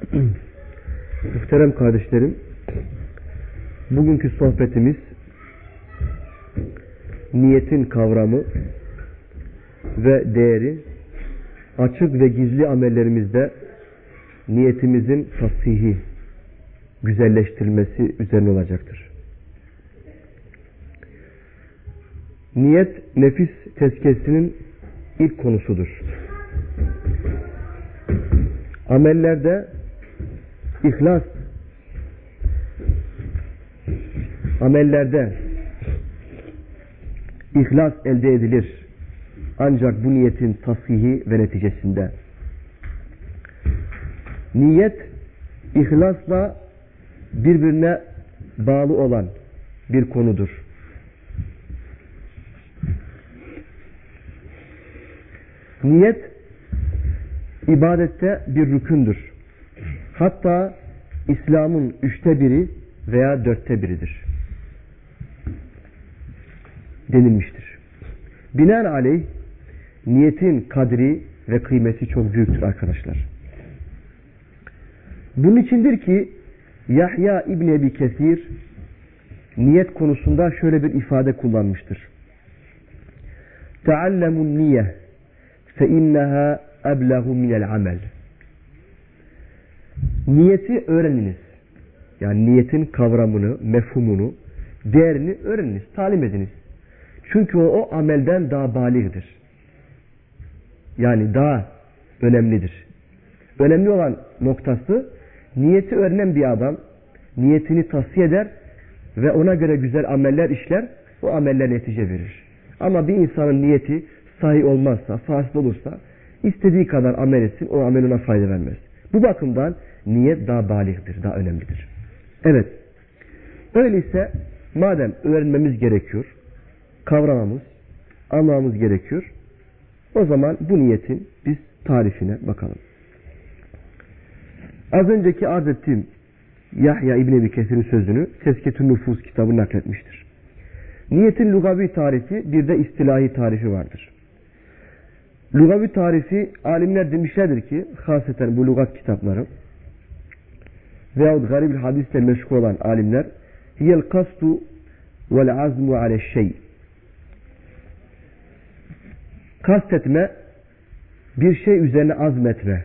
Muhterem kardeşlerim, bugünkü sohbetimiz niyetin kavramı ve değeri açık ve gizli amellerimizde niyetimizin tasihi, güzelleştirilmesi üzerine olacaktır. Niyet nefis tezkiyesinin ilk konusudur. Amellerde İhlas amellerde ihlas elde edilir. Ancak bu niyetin tasihi ve neticesinde. Niyet ihlasla birbirine bağlı olan bir konudur. Niyet ibadette bir rükündür. Hatta İslam'ın üçte biri veya dörtte biridir. Denilmiştir. Binaenaleyh niyetin kadri ve kıymeti çok büyüktür arkadaşlar. Bunun içindir ki Yahya İbni Ebi Kesir niyet konusunda şöyle bir ifade kullanmıştır. Teallemun niyye fe inneha eblehu minel amel. Niyeti öğreniniz. Yani niyetin kavramını, mefhumunu, değerini öğreniniz, talim ediniz. Çünkü o, o amelden daha baligdir. Yani daha önemlidir. Önemli olan noktası niyeti öğrenen bir adam niyetini tavsiye eder ve ona göre güzel ameller işler, o ameller netice verir. Ama bir insanın niyeti sahih olmazsa, fasit olursa istediği kadar amel etsin, o amel ona fayda vermez. Bu bakımdan niyet daha baligdir, daha önemlidir. Evet. Öyleyse madem öğrenmemiz gerekiyor, kavramamız, anlamamız gerekiyor, o zaman bu niyetin biz tarifine bakalım. Az önceki arz ettiğim Yahya İbn Ebi Kesir'in sözünü Tesketün Nüfus kitabı nakletmiştir. Niyetin lugavi tarifi bir de istilahi tarifi vardır. Lugavi tarifi alimler demişlerdir ki haseten bu lugat kitapları veyahut garib hadisle meşgul olan alimler hiyel kastu vel azmu ale şey. Kastetme bir şey üzerine azmetme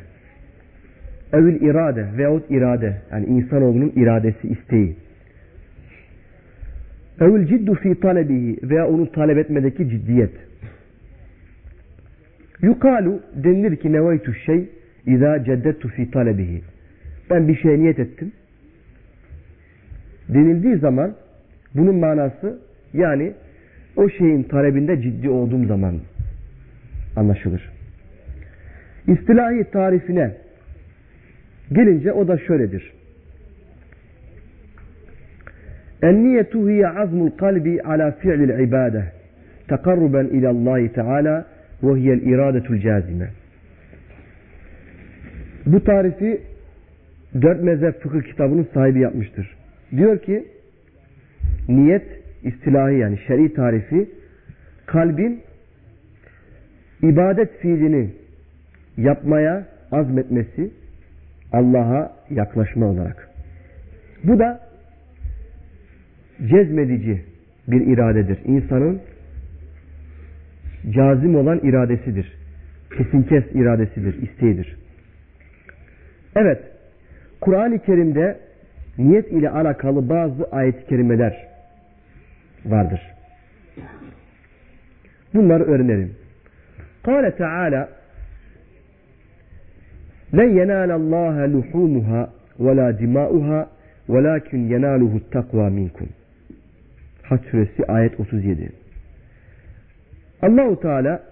evil irade veyahut irade yani insanoğlunun iradesi isteği. Evil ciddu fi talebihi veya onu talep etmedeki ciddiyet. Yukalu denilir ki nevaytu şey izâ ceddettu fi talebihi ben bir şeye niyet ettim denildiği zaman bunun manası yani o şeyin talebinde ciddi olduğum zaman anlaşılır. İstilahi tarifine gelince o da şöyledir. En-niyetu hiye azmul kalbi ala fi'lil ibade tekarruben ila Allah Teala ve hiyel iradetul cazime. Bu tarifi dört mezhep fıkıh kitabının sahibi yapmıştır. Diyor ki niyet istilahi yani şer'i tarifi kalbin ibadet fiilini yapmaya azmetmesi Allah'a yaklaşma olarak. Bu da cezmedici bir iradedir. İnsanın cazim olan iradesidir. Kesinkes iradesidir, isteğidir. Evet, Kur'an-ı Kerim'de niyet ile alakalı bazı ayet-i kerimeler vardır. Bunları öğrenelim. Kale Teala لن ينال الله لحومها ولا دماؤها ولكن يناله التقوى منكم. Haç suresi ayet 37. Allahu Teala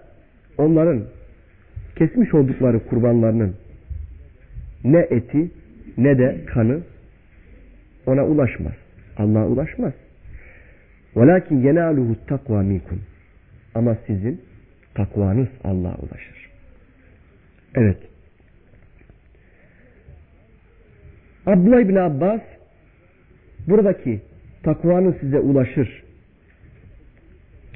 onların kesmiş oldukları kurbanlarının ne eti ne de kanı ona ulaşmaz. Allah'a ulaşmaz. Velakin yenaluhu takva minkum. Ama sizin takvanız Allah'a ulaşır. Evet. Abdullah bin Abbas buradaki takvanız size ulaşır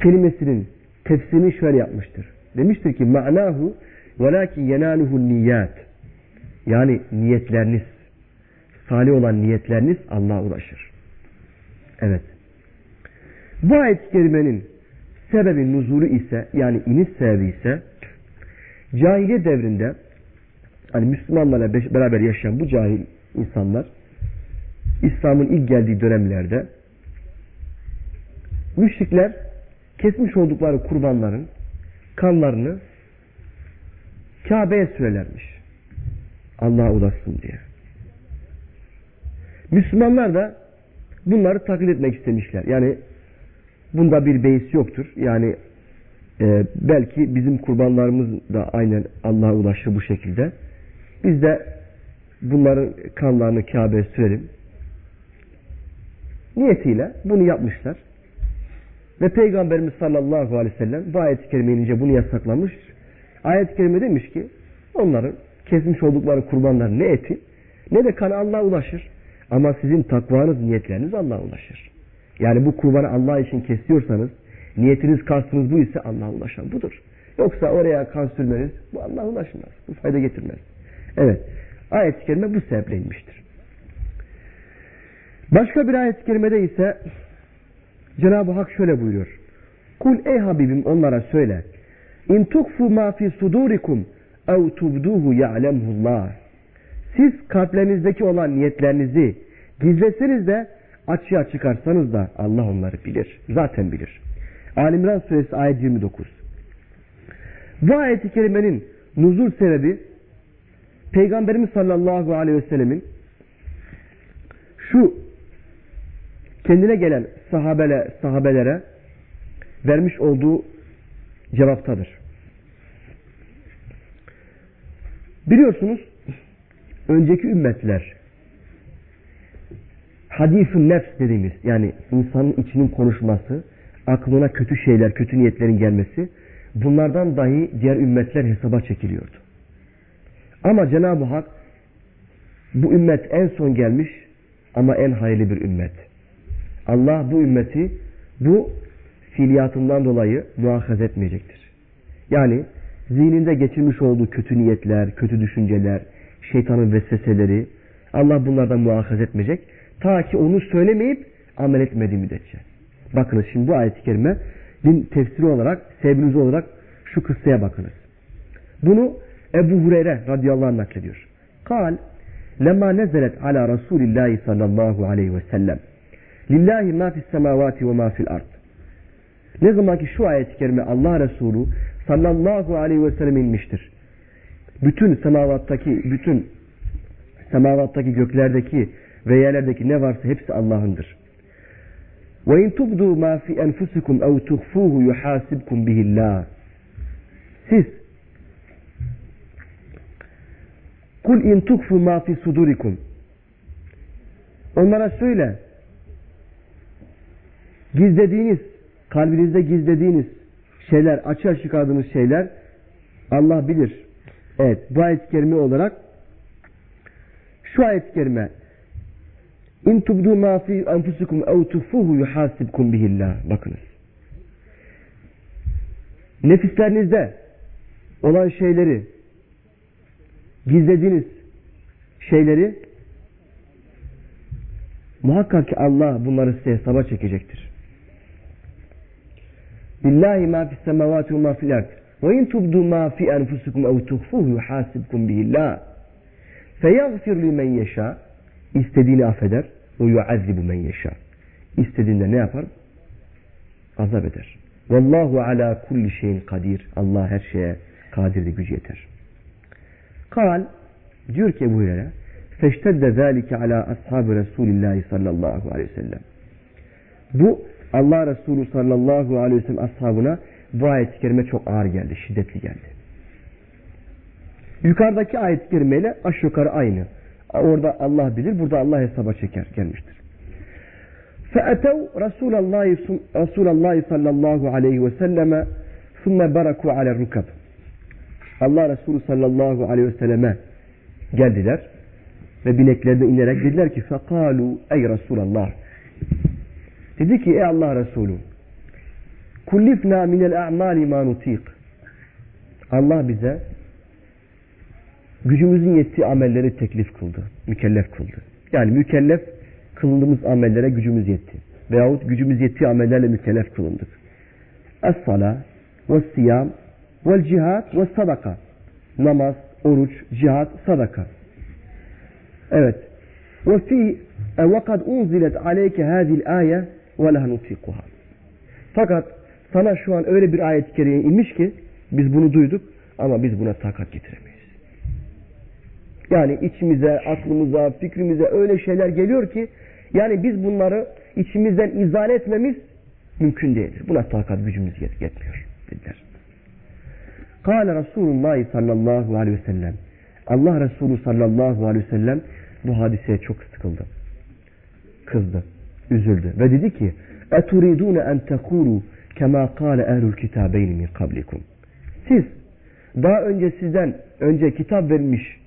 kelimesinin tefsirini şöyle yapmıştır. Demiştir ki ma'nahu velakin yenaluhu niyat. Yani niyetleriniz salih olan niyetleriniz Allah'a ulaşır. Evet. Bu ayet-i kerimenin sebebi nuzulu ise yani iniş sebebi ise cahiliye devrinde hani Müslümanlarla beraber yaşayan bu cahil insanlar İslam'ın ilk geldiği dönemlerde müşrikler kesmiş oldukları kurbanların kanlarını Kabe'ye sürerlermiş. Allah'a ulaşsın diye. Müslümanlar da bunları taklit etmek istemişler. Yani bunda bir beis yoktur. Yani e, belki bizim kurbanlarımız da aynen Allah'a ulaşır bu şekilde. Biz de bunların kanlarını Kabe'ye sürelim. Niyetiyle bunu yapmışlar. Ve Peygamberimiz sallallahu aleyhi ve sellem bu ayet-i kerime bunu yasaklamış. Ayet-i kerime demiş ki onların kesmiş oldukları kurbanlar ne eti ne de kanı Allah'a ulaşır. Ama sizin takvanız, niyetleriniz Allah'a ulaşır. Yani bu kurbanı Allah için kesiyorsanız, niyetiniz, kastınız bu ise Allah'a ulaşan budur. Yoksa oraya kan sürmeniz bu Allah'a ulaşmaz. Bu fayda getirmez. Evet. Ayet-i kerime bu sebeple inmiştir. Başka bir ayet-i kerimede ise Cenab-ı Hak şöyle buyuruyor. Kul ey Habibim onlara söyle. İn tukfu ma fi sudurikum ev tubduhu ya'lemhullah. Siz kalplerinizdeki olan niyetlerinizi gizleseniz de açığa çıkarsanız da Allah onları bilir. Zaten bilir. Alimran suresi ayet 29. Bu ayeti kerimenin nuzul sebebi Peygamberimiz sallallahu aleyhi ve sellemin şu kendine gelen sahabele, sahabelere vermiş olduğu cevaptadır. Biliyorsunuz önceki ümmetler hadifun nefs dediğimiz yani insanın içinin konuşması, aklına kötü şeyler, kötü niyetlerin gelmesi bunlardan dahi diğer ümmetler hesaba çekiliyordu. Ama Cenab-ı Hak bu ümmet en son gelmiş ama en hayırlı bir ümmet. Allah bu ümmeti bu fiiliyatından dolayı muhakaz etmeyecektir. Yani zihninde geçirmiş olduğu kötü niyetler, kötü düşünceler, şeytanın vesveseleri Allah bunlardan muhakaz etmeyecek. Ta ki onu söylemeyip amel etmediği müddetçe. Bakınız şimdi bu ayet-i kerime din tefsiri olarak, sebebiniz olarak şu kıssaya bakınız. Bunu Ebu Hureyre radıyallahu anh naklediyor. Kal, lemma nezelet ala Resulillahi sallallahu aleyhi ve sellem. Lillahi ma fis semavati ve ma fil ard. Ne zaman ki şu ayet-i kerime Allah Resulü sallallahu aleyhi ve sellem inmiştir. Bütün semavattaki, bütün semavattaki, göklerdeki ve yerlerdeki ne varsa hepsi Allah'ındır. Ve in tubdu ma fi enfusikum ev tuhfuhu yuhasibkum bihillah. Siz Kul in tukfu ma fi sudurikum. Onlara söyle. Gizlediğiniz, kalbinizde gizlediğiniz şeyler, açığa çıkardığınız şeyler Allah bilir. Evet, bu ayet-i kerime olarak şu ayet-i kerime İn tubdu ma fi enfusikum ev tuhfuhu yuhasibkum bihillah. Bakınız. Nefislerinizde olan şeyleri gizlediğiniz şeyleri muhakkak ki Allah bunları size hesaba çekecektir. Lillahi ma fis semavati ve ma fil ard. Ve in tubdu ma fi enfusikum ev tuhfuhu yuhasibkum bihillah. Feyaghfir limen yeşâ. İstediğini affeder. Yuazzibu men yeşâ. İstediğinde ne yapar? Azap eder. Vallahu ala kulli şeyin kadir. Allah her şeye kadirdir, gücü yeter. Kal diyor ki Ebu Hureyre feştedde zâlike ala ashabı Resulillahi sallallahu aleyhi ve sellem. Bu Allah Resulü sallallahu aleyhi ve sellem ashabına bu ayet-i kerime çok ağır geldi, şiddetli geldi. Yukarıdaki ayet kerimeyle aşağı yukarı aynı. Orada Allah bilir, burada Allah hesaba çeker gelmiştir. فأتوا رسول الله رسول الله صلى الله عليه وسلم ثم بركوا على الركب. Allah Resulü sallallahu aleyhi ve selleme geldiler ve bineklerine inerek dediler ki fekalu ey Resulallah dedi ki ey Allah Resulü kullifna minel a'mali ma nutik Allah bize gücümüzün yettiği amelleri teklif kıldı, mükellef kıldı. Yani mükellef kıldığımız amellere gücümüz yetti. Veyahut gücümüz yettiği amellerle mükellef kılındık. Es-sala ve siyam ve cihad ve sadaka. Namaz, oruç, cihad, sadaka. Evet. Ve fi ve kad unzilet aleyke hadil aye ve la nutikuha. Fakat sana şu an öyle bir ayet-i kerime inmiş ki biz bunu duyduk ama biz buna takat getiremeyiz. Yani içimize, aklımıza, fikrimize öyle şeyler geliyor ki yani biz bunları içimizden izale etmemiz mümkün değildir. Buna takat gücümüz yet yetmiyor dediler. Kale Resulullah sallallahu aleyhi ve sellem. Allah Resulü sallallahu aleyhi ve sellem bu hadiseye çok sıkıldı. Kızdı, üzüldü ve dedi ki: "Eturidune en tekulu Kema kâle ehlül kitâbeyni min kablikum. Siz daha önce sizden önce kitap verilmiş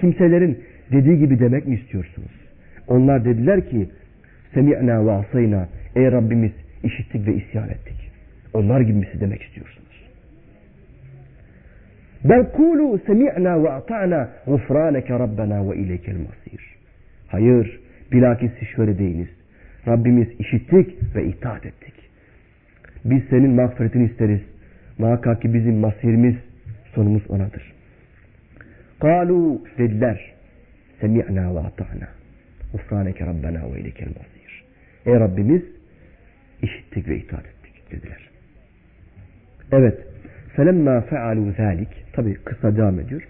kimselerin dediği gibi demek mi istiyorsunuz? Onlar dediler ki semi'na ve asayna ey Rabbimiz işittik ve isyan ettik. Onlar gibi mi demek istiyorsunuz? Bel kulu semi'na ve ata'na gufraneke rabbena ve ileykel masir. Hayır, bilakis siz şöyle değiliz. Rabbimiz işittik ve itaat ettik. Biz senin mağfiretini isteriz. Muhakkak ki bizim masirimiz, sonumuz onadır. Kalu dediler. Semi'na ve ata'na. Gufraneke rabbena ve ileykel masir. Ey Rabbimiz işittik ve itaat ettik dediler. Evet. Felemma fealu zalik. Tabi kısa devam ediyor.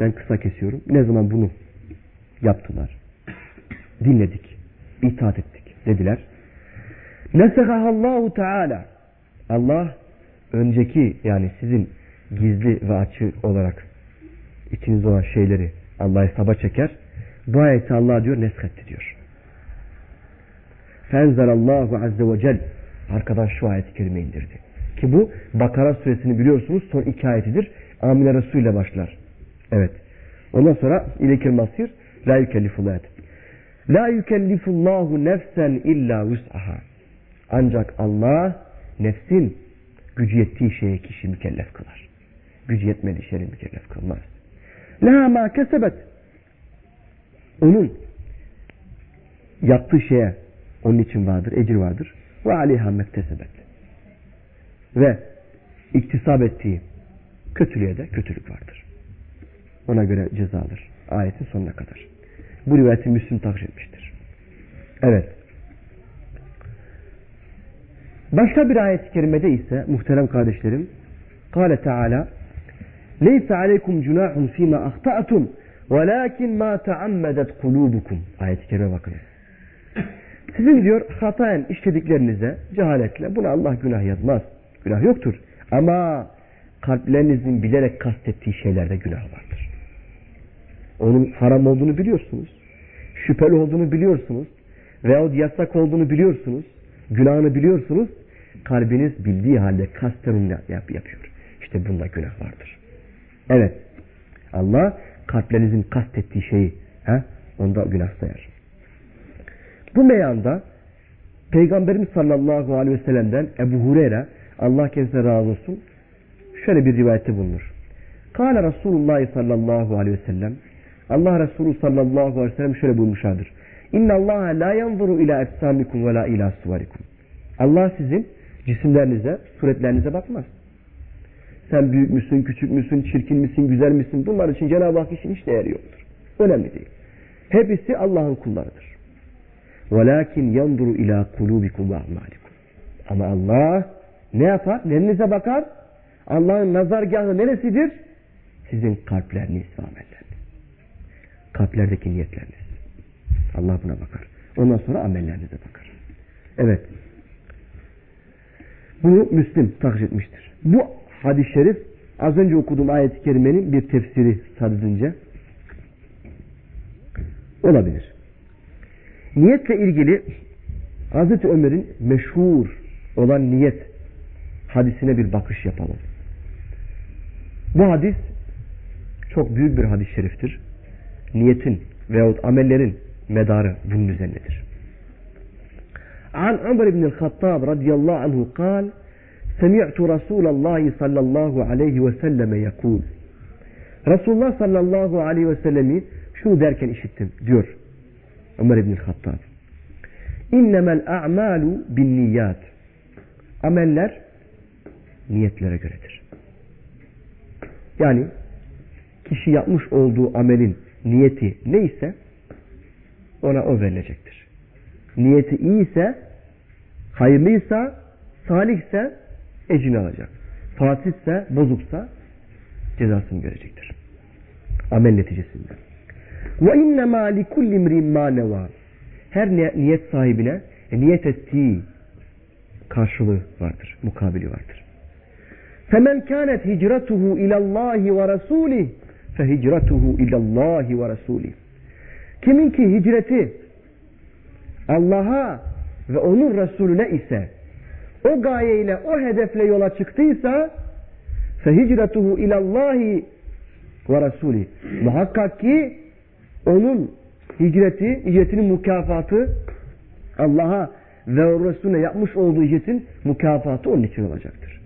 Ben kısa kesiyorum. Ne zaman bunu yaptılar? Dinledik. itaat ettik dediler. Nesehahallahu Teala. Allah önceki yani sizin gizli ve açı olarak içinizde olan şeyleri Allah hesaba çeker. Bu ayeti Allah diyor neshetti diyor. Fenzelallahu azze ve cel arkadan şu ayeti kerime indirdi. Ki bu Bakara suresini biliyorsunuz son iki ayetidir. Amine Resul ile başlar. Evet. Ondan sonra ilekil masir la yükellifullah. La yükellifullahu nefsen illa vus'aha. Ancak Allah nefsin gücü yettiği şeye kişi mükellef kılar. Gücü yetmediği şeye mükellef kılmaz. La ma kesebet. Onun yaptığı şeye onun için vardır, ecir vardır. Ve aleyha mektesebet. Ve iktisap ettiği kötülüğe de kötülük vardır. Ona göre cezadır. Ayetin sonuna kadar. Bu rivayeti Müslüm takdir etmiştir. Evet. Başka bir ayet-i kerimede ise muhterem kardeşlerim Kale Teala Leyse aleykum cunahun fîme ahta'tum velakin ma taammedet kulubukum ayet-i kerime bakın. Sizin diyor hataen işlediklerinize cehaletle buna Allah günah yazmaz. Günah yoktur. Ama kalplerinizin bilerek kastettiği şeylerde günah vardır. Onun haram olduğunu biliyorsunuz. Şüpheli olduğunu biliyorsunuz. Veyahut yasak olduğunu biliyorsunuz. Günahını biliyorsunuz. Kalbiniz bildiği halde kasten yap, yapıyor. İşte bunda günah vardır. Evet. Allah kalplerinizin kastettiği şeyi he, onda günah sayar. Bu meyanda Peygamberimiz sallallahu aleyhi ve sellem'den Ebu Hureyre Allah kendisine razı olsun şöyle bir rivayette bulunur. Kale Resulullah sallallahu aleyhi ve sellem Allah Resulü sallallahu aleyhi ve sellem şöyle buyurmuşlardır. İnna Allah la yanzuru ila etsamikum ve la ila suvarikum. Allah sizin cisimlerinize, suretlerinize bakmaz. Sen büyük müsün, küçük müsün, çirkin misin, güzel misin? Bunlar için Cenab-ı Hak için hiç değeri yoktur. Önemli değil. Hepsi Allah'ın kullarıdır. وَلَاكِنْ يَنْظُرُ ila قُلُوبِكُمْ وَاَعْمَالِكُمْ Ama Allah ne yapar? Nerenize bakar? Allah'ın nazargahı neresidir? Sizin kalpleriniz ve amelleriniz. Kalplerdeki niyetleriniz. Allah buna bakar. Ondan sonra amellerinize bakar. Evet. Bunu Müslim takdir etmiştir. Bu hadis-i şerif Az önce okuduğum ayet-i kerimenin bir tefsiri sadedince olabilir. Niyetle ilgili Hazreti Ömer'in meşhur olan niyet hadisine bir bakış yapalım. Bu hadis çok büyük bir hadis-i şeriftir. Niyetin veyahut amellerin medarı bunun üzerindedir. An Ömer ibn el-Hattab radıyallahu anhu kal Semi'tu Resulallah sallallahu aleyhi ve selleme yakul Resulullah sallallahu aleyhi ve sellemi şunu derken işittim diyor Ömer ibn el-Hattab. İnnemel a'malu bin niyat. Ameller niyetlere göredir. Yani kişi yapmış olduğu amelin niyeti neyse ona o verilecektir niyeti iyi ise, hayırlıysa, salihse ecrini alacak. Fasitse, bozuksa cezasını görecektir. Amel neticesinde. Ve innemâ likulli imrin mânevâ. Her niyet sahibine e, niyet ettiği karşılığı vardır, mukabili vardır. Femen kânet hicratuhu ilallâhi ve rasûlih fehicratuhu ilallâhi ve rasûlih. Kimin ki hicreti Allah'a ve onun Resulüne ise o gayeyle, o hedefle yola çıktıysa فَهِجْرَتُهُ اِلَى اللّٰهِ وَرَسُولِهِ Muhakkak ki onun hicreti, hicretinin mükafatı Allah'a ve Resulüne yapmış olduğu hicretin mükafatı onun için olacaktır.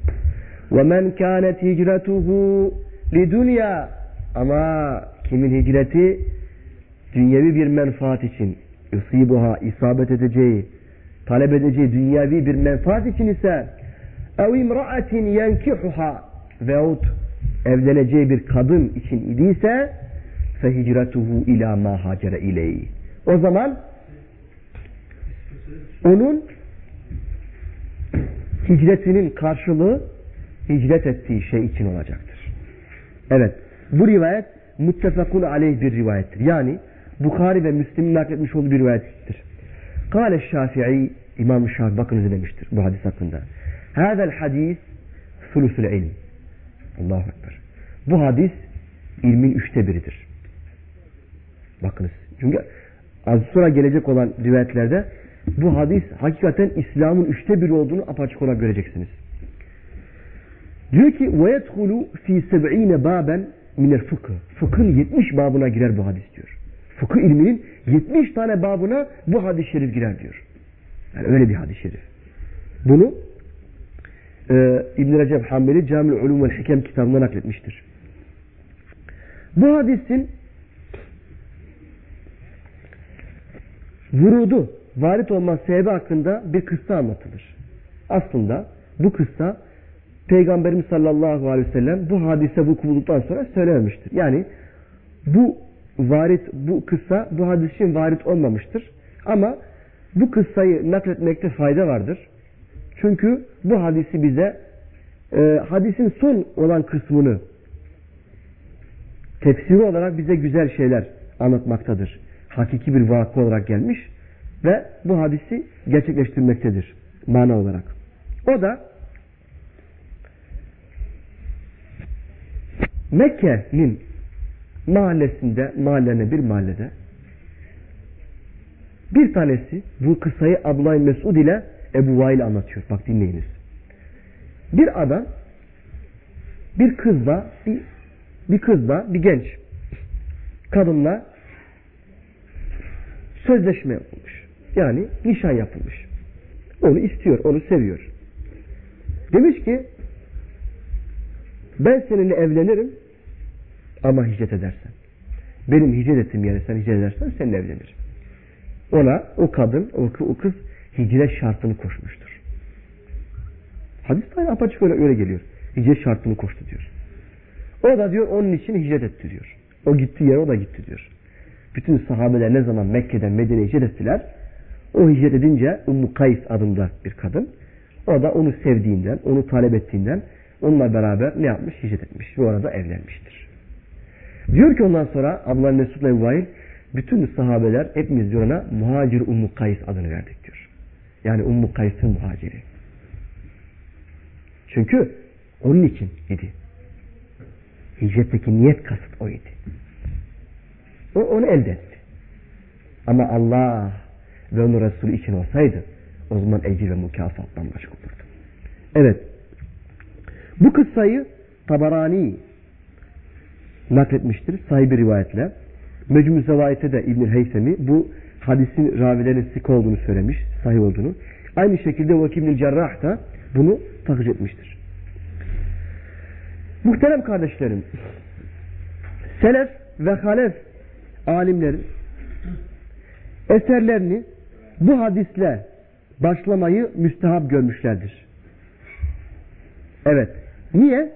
وَمَنْ كَانَتْ هِجْرَتُهُ لِدُنْيَا Ama kimin hicreti dünyevi bir menfaat için yusibuha isabet edeceği, talep edeceği dünyevi bir menfaat için ise ev imra'atin yenkihuha veyahut evleneceği bir kadın için idiyse fehicretuhu ila ma hacere ileyhi. O zaman onun hicretinin karşılığı hicret ettiği şey için olacaktır. Evet. Bu rivayet muttefakun aleyh bir rivayettir. Yani Bukhari ve Müslim'in nakletmiş olduğu bir rivayettir. Kale Şafii İmam Şafii bakınız demiştir bu hadis hakkında. Hadel hadis sulusul ilm. Allahu Ekber. Bu hadis ilmin üçte biridir. Bakınız. Çünkü az sonra gelecek olan rivayetlerde bu hadis hakikaten İslam'ın üçte biri olduğunu apaçık olarak göreceksiniz. Diyor ki وَيَدْخُلُ ف۪ي سَبْعِينَ بَابًا مِنَ الْفُقْهِ Fıkhın 70 babına girer bu hadis diyor. Fıkıh ilminin 70 tane babına bu hadis-i şerif girer diyor. Yani öyle bir hadis-i şerif. Bunu e, İbn-i Recep Hanbeli Cami-ül Ulum ve Hikem kitabında nakletmiştir. Bu hadisin vurudu, varit olma sebebi hakkında bir kıssa anlatılır. Aslında bu kıssa Peygamberimiz sallallahu aleyhi ve sellem bu hadise vuku bulduktan sonra söylememiştir. Yani bu varit, bu kıssa bu hadis için varit olmamıştır. Ama bu kıssayı nakletmekte fayda vardır. Çünkü bu hadisi bize e, hadisin son olan kısmını tefsiri olarak bize güzel şeyler anlatmaktadır. Hakiki bir vakı olarak gelmiş ve bu hadisi gerçekleştirmektedir mana olarak. O da Mekke'nin mahallesinde, mahallenin bir mahallede bir tanesi bu kısayı Abdullah Mesud ile Ebu Vail anlatıyor. Bak dinleyiniz. Bir adam bir kızla bir, bir kızla bir genç kadınla sözleşme yapılmış. Yani nişan yapılmış. Onu istiyor, onu seviyor. Demiş ki ben seninle evlenirim ama hicret edersen. Benim hicret ettiğim yere sen hicret edersen seninle evlenirim. Ona o kadın, o, o kız hicret şartını koşmuştur. Hadis de apaçık öyle, öyle geliyor. Hicret şartını koştu diyor. O da diyor onun için hicret etti diyor. O gitti yere o da gitti diyor. Bütün sahabeler ne zaman Mekke'den Medine'ye hicret ettiler. O hicret edince Ummu Kays adında bir kadın. O da onu sevdiğinden, onu talep ettiğinden onunla beraber ne yapmış? Hicret etmiş ve orada evlenmiştir. Diyor ki ondan sonra Abdullah Mesud Vail bütün sahabeler hepimiz diyor ona Muhacir Ummu Kays adını verdik diyor. Yani Ummu Kays'ın muhaciri. Çünkü onun için idi. Hicretteki niyet kasıt oydu. O onu elde etti. Ama Allah ve onun Resulü için olsaydı o zaman ecir ve mükafattan başka olurdu. Evet. Bu kıssayı Tabarani nakletmiştir sahibi rivayetle. Mecmu Zevayet'e de İbn-i Heysemi bu hadisin ravilerinin sık olduğunu söylemiş, sahih olduğunu. Aynı şekilde Vakil bin Cerrah da bunu takip etmiştir. Muhterem kardeşlerim, Selef ve Halef alimlerin eserlerini bu hadisle başlamayı müstehap görmüşlerdir. Evet. Niye?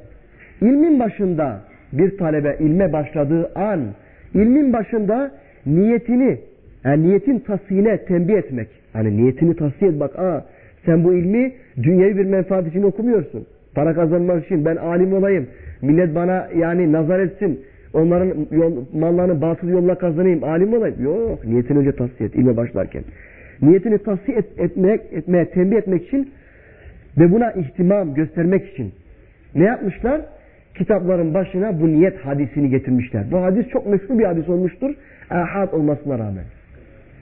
İlmin başında bir talebe ilme başladığı an ilmin başında niyetini yani niyetin tasihine tembih etmek. Hani niyetini tasih et bak aa sen bu ilmi dünyevi bir menfaat için okumuyorsun. Para kazanmak için ben alim olayım. Millet bana yani nazar etsin. Onların yol, mallarını batıl yolla kazanayım. Alim olayım. Yok. Niyetini önce tasih et ilme başlarken. Niyetini tasih et, etmek, etmeye tembih etmek için ve buna ihtimam göstermek için ne yapmışlar? Kitapların başına bu niyet hadisini getirmişler. Bu hadis çok meşhur bir hadis olmuştur. Ahad olmasına rağmen.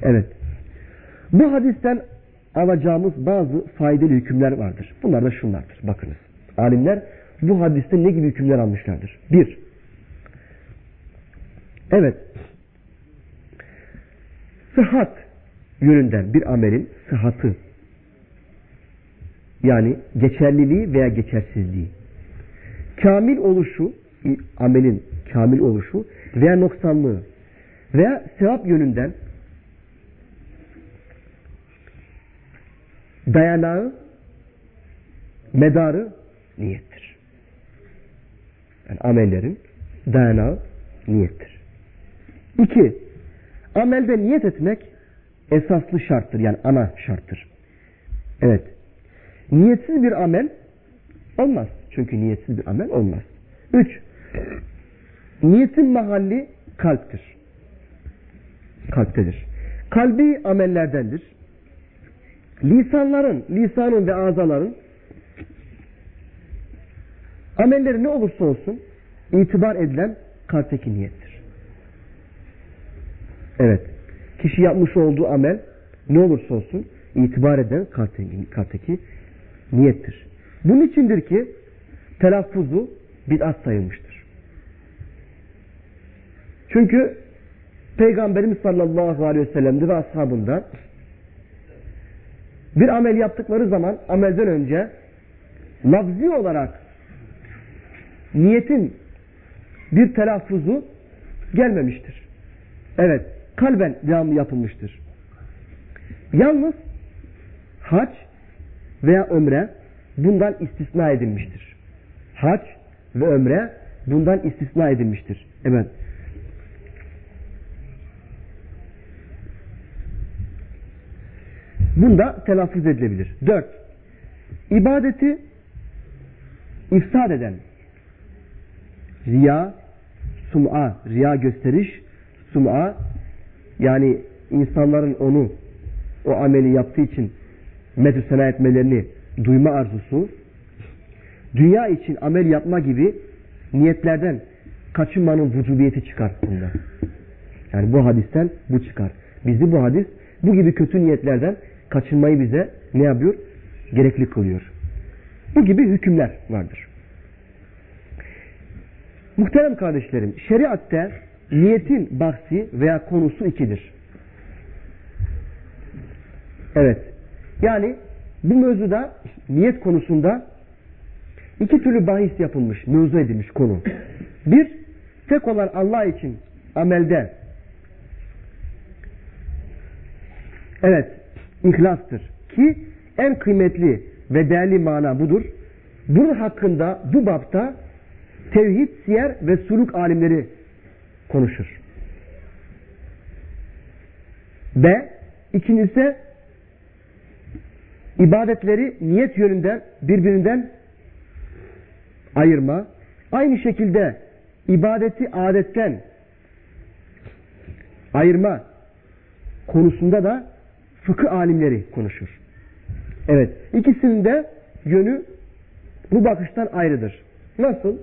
Evet. Bu hadisten alacağımız bazı faydalı hükümler vardır. Bunlar da şunlardır. Bakınız. Alimler bu hadiste ne gibi hükümler almışlardır? Bir. Evet. Sıhhat yönünden bir amelin sıhhatı yani geçerliliği veya geçersizliği kamil oluşu amelin kamil oluşu veya noksanlığı veya sevap yönünden dayanağı medarı niyettir. Yani amellerin dayanağı niyettir. İki, amelde niyet etmek esaslı şarttır. Yani ana şarttır. Evet. Niyetsiz bir amel olmaz. Çünkü niyetsiz bir amel olmaz. Üç, niyetin mahalli kalptir. Kalptedir. Kalbi amellerdendir. Lisanların, lisanın ve azaların amelleri ne olursa olsun itibar edilen kalpteki niyettir. Evet. Kişi yapmış olduğu amel ne olursa olsun itibar eden kalpteki, kalpteki niyettir. Bunun içindir ki telaffuzu bid'at sayılmıştır. Çünkü Peygamberimiz sallallahu aleyhi ve sellem'de ve ashabında bir amel yaptıkları zaman amelden önce lafzi olarak niyetin bir telaffuzu gelmemiştir. Evet, kalben devamlı yapılmıştır. Yalnız hac veya ömre bundan istisna edilmiştir. Hac ve ömre bundan istisna edilmiştir. Evet. Bunda telaffuz edilebilir. Dört. İbadeti ifsad eden riya, sum'a, riya gösteriş, sum'a yani insanların onu o ameli yaptığı için medü etmelerini duyma arzusu dünya için amel yapma gibi niyetlerden kaçınmanın vücubiyeti çıkar bundan. Yani bu hadisten bu çıkar. Bizi bu hadis bu gibi kötü niyetlerden kaçınmayı bize ne yapıyor? Gerekli kılıyor. Bu gibi hükümler vardır. Muhterem kardeşlerim, şeriatte niyetin bahsi veya konusu ikidir. Evet. Yani bu mevzuda niyet konusunda iki türlü bahis yapılmış, mevzu edilmiş konu. Bir, tek olan Allah için amelde evet ihlastır ki en kıymetli ve değerli mana budur. Bunun hakkında bu bapta tevhid, siyer ve suluk alimleri konuşur. B. İkincisi ibadetleri niyet yönünden birbirinden ayırma. Aynı şekilde ibadeti adetten ayırma konusunda da fıkıh alimleri konuşur. Evet. ikisinin de yönü bu bakıştan ayrıdır. Nasıl?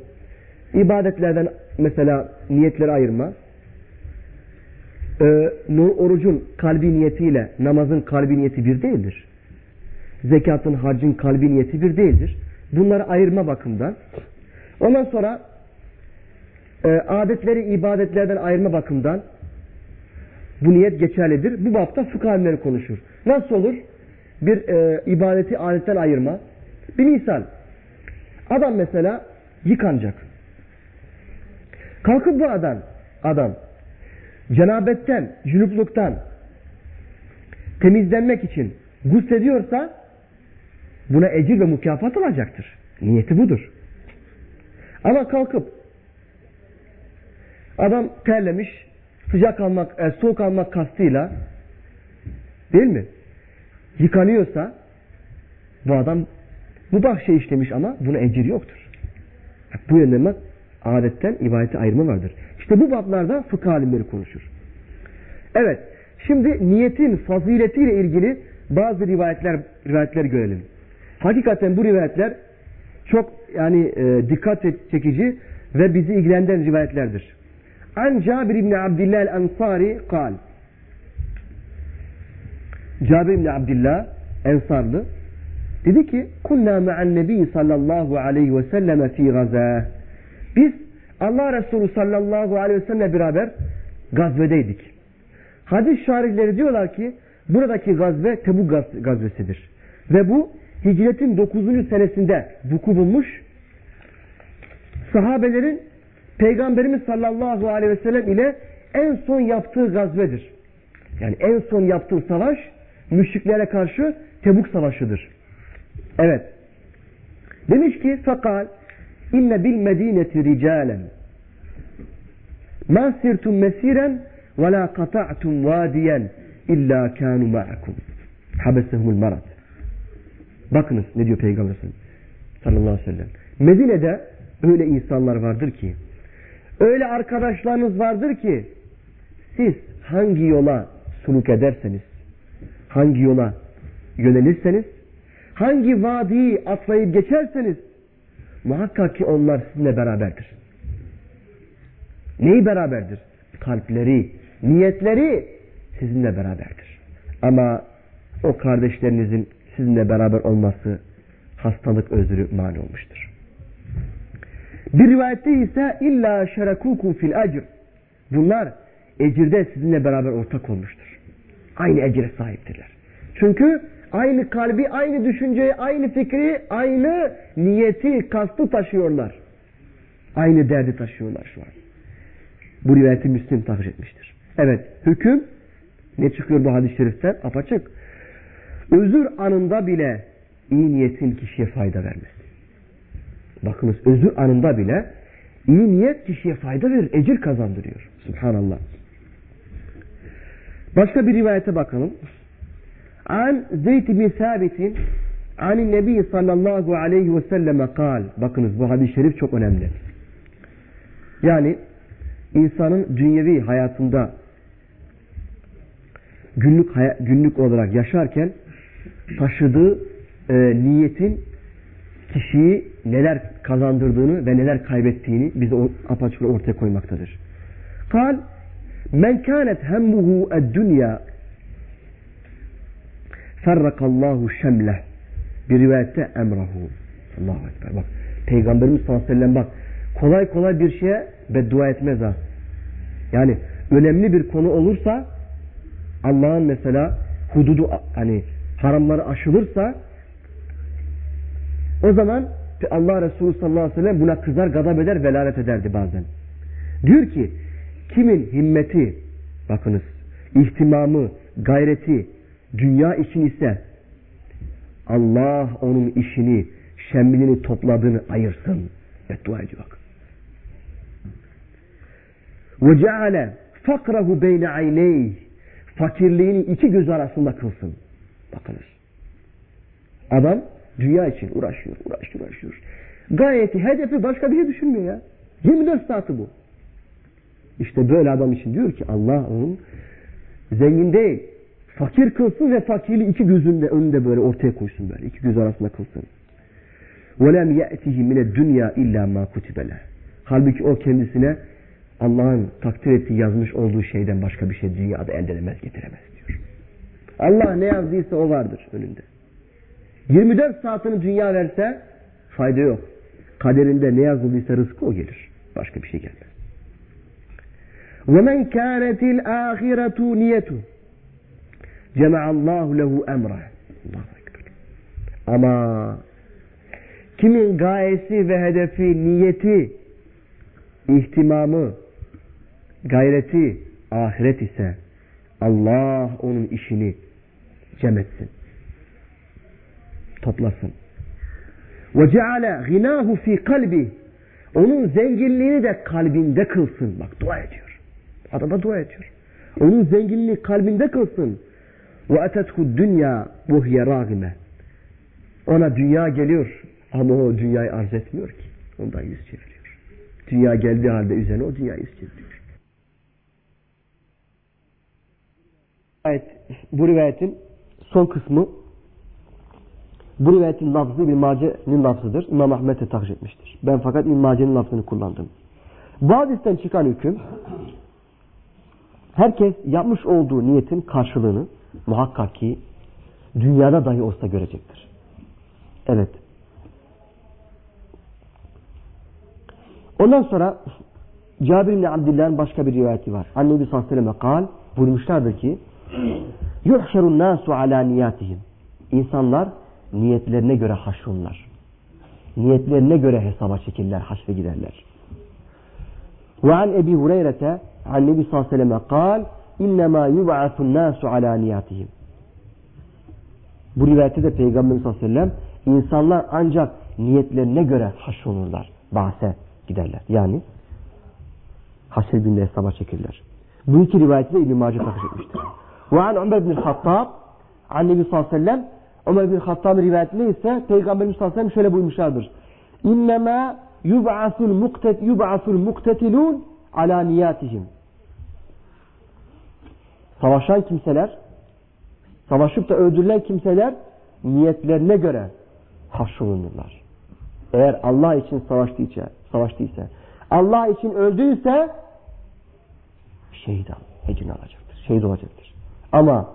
ibadetlerden mesela niyetleri ayırma, e, orucun kalbi niyetiyle namazın kalbi niyeti bir değildir. Zekatın, harcın kalbi niyeti bir değildir. Bunları ayırma bakımından. Ondan sonra e, adetleri ibadetlerden ayırma bakımından bu niyet geçerlidir. Bu bapta fıkhaneleri konuşur. Nasıl olur? Bir e, ibadeti adetten ayırma. Bir misal. Adam mesela yıkanacak. Kalkıp bu adam, adam cenabetten, cünupluktan temizlenmek için guslediyorsa buna ecir ve mükafat alacaktır. Niyeti budur. Ama kalkıp adam terlemiş, sıcak almak, e, soğuk almak kastıyla değil mi? Yıkanıyorsa bu adam mubah şey işlemiş ama buna ecir yoktur. Bu yönden adetten ibadete ayrımı vardır. İşte bu bablarda fıkıh alimleri konuşur. Evet. Şimdi niyetin faziletiyle ilgili bazı rivayetler rivayetler görelim. Hakikaten bu rivayetler çok yani e, dikkat çekici ve bizi ilgilendiren rivayetlerdir. An Cabir İbni Abdillah el-Ensari kal. Cabir İbni Abdillah Ensarlı dedi ki kunna ma'an nebi sallallahu aleyhi ve selleme fi gazah. Biz Allah Resulü sallallahu aleyhi ve sellem beraber gazvedeydik. Hadis şarihleri diyorlar ki buradaki gazve Tebuk gaz, gazvesidir. Ve bu hicretin 9. senesinde vuku bulmuş. Sahabelerin Peygamberimiz sallallahu aleyhi ve sellem ile en son yaptığı gazvedir. Yani en son yaptığı savaş müşriklere karşı Tebuk savaşıdır. Evet. Demiş ki fakal inne bil medineti ricalen ma sirtum mesiren ve la kata'tum vadiyen illa kanu ma'akum habesehumul marat bakınız ne diyor Peygamber sallallahu aleyhi ve sellem Medine'de öyle insanlar vardır ki öyle arkadaşlarınız vardır ki siz hangi yola suluk ederseniz hangi yola yönelirseniz hangi vadiyi atlayıp geçerseniz muhakkak ki onlar sizinle beraberdir. Neyi beraberdir? Kalpleri, niyetleri sizinle beraberdir. Ama o kardeşlerinizin sizinle beraber olması hastalık özrü mani olmuştur. Bir rivayette ise illa şerekukum fil ecr. Bunlar ecirde sizinle beraber ortak olmuştur. Aynı ecire sahiptirler. Çünkü aynı kalbi, aynı düşünceyi, aynı fikri, aynı niyeti, kastı taşıyorlar. Aynı derdi taşıyorlar şu an. Bu rivayeti Müslim tahriş etmiştir. Evet, hüküm ne çıkıyor bu hadis-i şeriften? Apaçık. Özür anında bile iyi niyetin kişiye fayda vermez. Bakınız özür anında bile iyi niyet kişiye fayda verir, ecir kazandırıyor. Subhanallah. Başka bir rivayete bakalım. An Zeyd bin Sabit'in Anin Nebi sallallahu aleyhi ve selleme kal. Bakınız bu hadis-i şerif çok önemli. Yani insanın dünyevi hayatında günlük günlük olarak yaşarken taşıdığı e, niyetin kişiyi neler kazandırdığını ve neler kaybettiğini bize apaçık ortaya koymaktadır. Kal men kânet hemmuhu ed-dünya ferrakallahu şemleh bir rivayette emrahu. Allahu Ekber. Bak Peygamberimiz sallallahu aleyhi ve sellem bak kolay kolay bir şeye beddua etmez ha. Yani önemli bir konu olursa Allah'ın mesela hududu hani haramları aşılırsa o zaman Allah Resulü sallallahu aleyhi ve sellem buna kızar, gadab eder, velalet ederdi bazen. Diyor ki kimin himmeti bakınız ihtimamı, gayreti dünya için ise Allah onun işini, şemlini topladığını ayırsın. Beddua ediyor bak. وَجَعَلَ فَقْرَهُ بَيْنَ عَيْنَيْهِ Fakirliğini iki göz arasında kılsın. Bakınız. Adam dünya için uğraşıyor, uğraşıyor, uğraşıyor. Gayeti, hedefi başka bir şey düşünmüyor ya. 24 saati bu. İşte böyle adam için diyor ki Allah onun zengin değil, fakir kılsın ve fakirliği iki gözünde önünde böyle ortaya koysun böyle. iki göz arasında kılsın. وَلَمْ يَأْتِهِ مِنَ الدُّنْيَا اِلَّا مَا كُتِبَ Halbuki o kendisine Allah'ın takdir ettiği yazmış olduğu şeyden başka bir şey dünyada elde edemez getiremez diyor. Allah ne yazdıysa o vardır önünde. 24 saatini dünya verse fayda yok. Kaderinde ne yazıldıysa rızkı o gelir. Başka bir şey gelmez. وَمَنْ كَانَتِ الْآخِرَةُ نِيَةُ جَمَعَ اللّٰهُ لَهُ اَمْرًا Ama kimin gayesi ve hedefi, niyeti, ihtimamı, gayreti, ahiret ise Allah onun işini cem etsin. Toplasın. Ve ceale ginahu fi kalbi. Onun zenginliğini de kalbinde kılsın. Bak dua ediyor. Adama dua ediyor. Onun zenginliği kalbinde kılsın. Ve etetku dünya buhye ragime. Ona dünya geliyor ama o dünyayı arz etmiyor ki. Ondan yüz çeviriyor. Dünya geldiği halde üzerine o dünyayı yüz çeviriyor. Evet, bu rivayetin son kısmı bu rivayetin lafzı bir Mace'nin lafzıdır. İmam Ahmet de takdir etmiştir. Ben fakat İbn Mace'nin lafzını kullandım. Bu hadisten çıkan hüküm herkes yapmış olduğu niyetin karşılığını muhakkak ki dünyada dahi olsa görecektir. Evet. Ondan sonra Cabir bin Abdillah'ın başka bir rivayeti var. Annebi sallallahu aleyhi ve sellem kal buyurmuşlardır ki yuhşerun nasu ala niyatihim. İnsanlar niyetlerine göre haşrunlar. Niyetlerine göre hesaba çekirler, haşre giderler. Ve an Ebi Hureyre'te an Nebi sallallahu aleyhi ve sellem kal innema yub'atun nasu ala niyatihim. Bu rivayette de Peygamber sallallahu aleyhi ve sellem insanlar ancak niyetlerine göre haşrolurlar. Bahse giderler. Yani haşr günde hesaba çekirler. Bu iki rivayeti de İbn-i Mace takış etmiştir. An Ömer bin Hattab an Nebi sallallahu aleyhi ve sellem Ömer bin Hattab rivayetinde ise Peygamberimiz sallallahu aleyhi ve sellem şöyle buyurmuşlardır. İnnemâ yub'asul muktet yub'asul muktetilun ala niyatihim. Savaşan kimseler, savaşıp da öldürülen kimseler niyetlerine göre haşrolunurlar. Eğer Allah için savaştıysa, savaştıysa, Allah için öldüyse şehit hecini alacaktır. Şehit olacaktır. Ama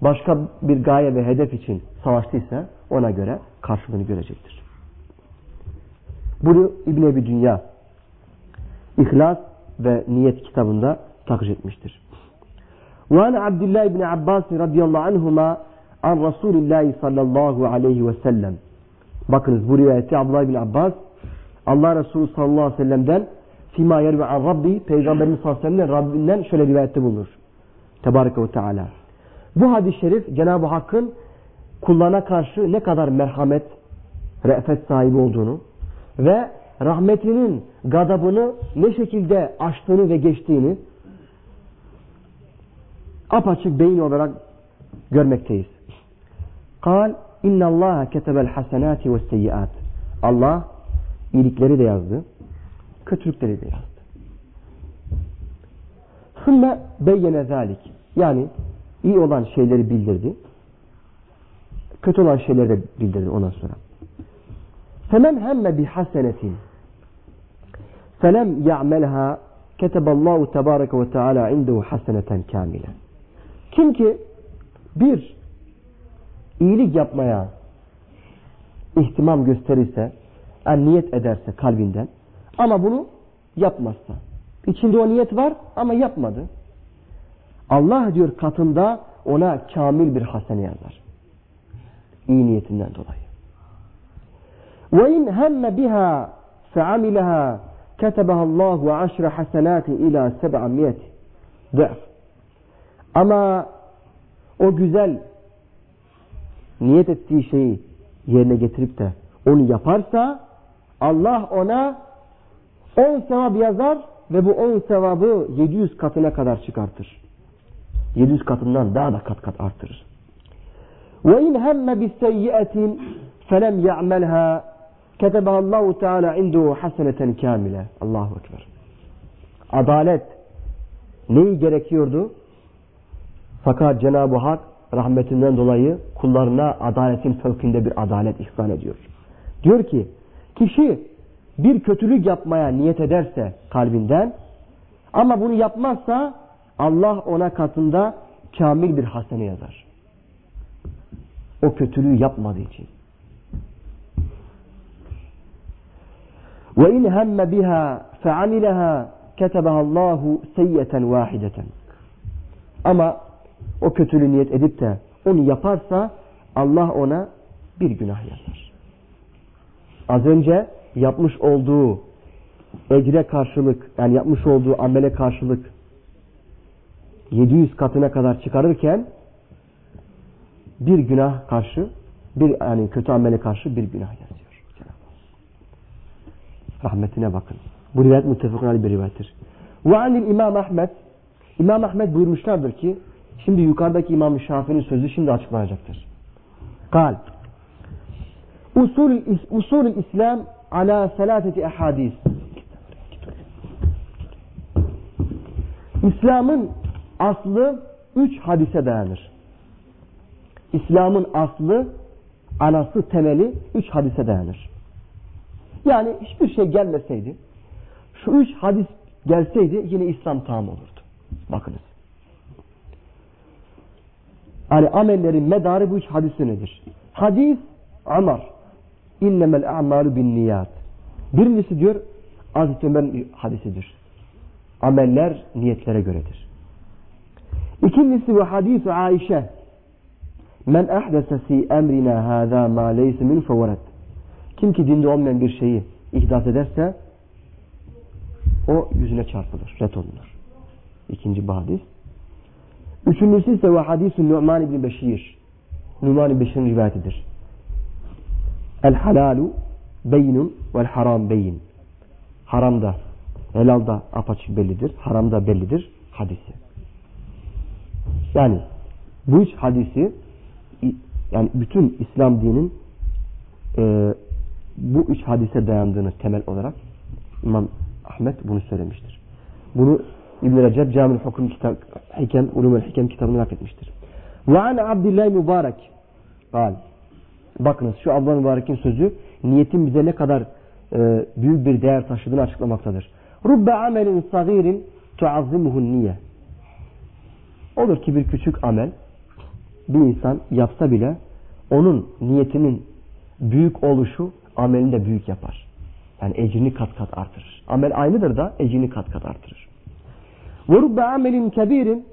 başka bir gaye ve hedef için savaştıysa ona göre karşılığını görecektir. Bunu İbn Ebi Dünya İhlas ve Niyet kitabında takış etmiştir. وعن عبد الله بن عباس رضي الله عنهما عن رسول الله صلى الله عليه وسلم Bakınız bu rivayeti Abdullah bin Abbas Allah Resulü sallallahu aleyhi ve sellem'den fima yerve an Rabbi Peygamberimiz sallallahu aleyhi ve sellem Rabbinden şöyle rivayette bulunur. Tebareke ve Teala. Bu hadis-i şerif Cenab-ı Hakk'ın kullarına karşı ne kadar merhamet, re'fet sahibi olduğunu ve rahmetinin gadabını ne şekilde aştığını ve geçtiğini apaçık beyin olarak görmekteyiz. Kal inna Allah ketebel hasenati ve seyyiat. Allah iyilikleri de yazdı, kötülükleri de yazdı. Sümme beyyene zalik. Yani iyi olan şeyleri bildirdi. Kötü olan şeyleri de bildirdi ondan sonra. Femen hemme bi hasenetin felem ya'melha keteballahu tebareke ve teala indehu haseneten kamile. Kim ki bir iyilik yapmaya ihtimam gösterirse, niyet ederse kalbinden ama bunu yapmazsa, İçinde o niyet var ama yapmadı. Allah diyor katında ona kamil bir hasene yazar. İyi niyetinden dolayı. Ve in hemme biha feamileha ketebeha Allahu aşre hasenati ila seb'amiyeti def. Ama o güzel niyet ettiği şeyi yerine getirip de onu yaparsa Allah ona on sevap yazar ve bu 10 sevabı 700 katına kadar çıkartır. 700 katından daha da kat kat artırır. Ve in hemme bis seyyiatin felem ya'melha ketebehallahu teala indehu haseneten kamile. Allahu ekber. Adalet neyi gerekiyordu? Fakat Cenab-ı Hak rahmetinden dolayı kullarına adaletin fevkinde bir adalet ihsan ediyor. Diyor ki kişi bir kötülük yapmaya niyet ederse kalbinden ama bunu yapmazsa Allah ona katında kamil bir hasene yazar. O kötülüğü yapmadığı için. Ve in hemme biha fe'amileha ketebeha Allahu seyyeten vahideten. Ama o kötülüğü niyet edip de onu yaparsa Allah ona bir günah yazar. Az önce yapmış olduğu ecre karşılık yani yapmış olduğu amele karşılık 700 katına kadar çıkarırken bir günah karşı bir yani kötü amele karşı bir günah yazıyor. Rahmetine bakın. Bu rivayet muttefakun aleyh bir rivayettir. Ve anil İmam Ahmet İmam Ahmet buyurmuşlardır ki şimdi yukarıdaki İmam Şafii'nin sözü şimdi açıklanacaktır. Kal Usul, usul İslam ala selateti ehadis. İslam'ın aslı üç hadise dayanır. İslam'ın aslı, anası, temeli üç hadise dayanır. Yani hiçbir şey gelmeseydi, şu üç hadis gelseydi yine İslam tam olurdu. Bakınız. Yani amellerin medarı bu üç hadisi nedir? Hadis, Amar. İnnemel a'malu bin niyat. Birincisi diyor Hazreti Ömer hadisidir. Ameller niyetlere göredir. İkincisi ve hadis Aişe. Men ahdese fi emrina hâzâ mâ leyse min feveret. Kim ki dinde olmayan bir şeyi ihdas ederse o yüzüne çarpılır, ret olunur. İkinci bu hadis. Üçüncüsü ise ve hadis-i Nu'man ibn Beşir. Nu'man ibn Beşir'in rivayetidir. El halalu beyinun vel haram beyin. Haram da helal da apaçık bellidir. Haram da bellidir. Hadisi. Yani bu üç hadisi yani bütün İslam dininin e, bu üç hadise dayandığını temel olarak İmam Ahmet bunu söylemiştir. Bunu İbn-i Recep Camil Hukum kitap, Hikem, Ulumel Hikem kitabını nakletmiştir. Ve an Abdullah Mübarek قال Bakınız şu Abdullah Mübarek'in sözü niyetin bize ne kadar e, büyük bir değer taşıdığını açıklamaktadır. Rubbe amelin sagirin tuazzimuhun niye. Olur ki bir küçük amel bir insan yapsa bile onun niyetinin büyük oluşu amelini de büyük yapar. Yani ecrini kat kat artırır. Amel aynıdır da ecrini kat kat artırır. Ve rubbe amelin kebirin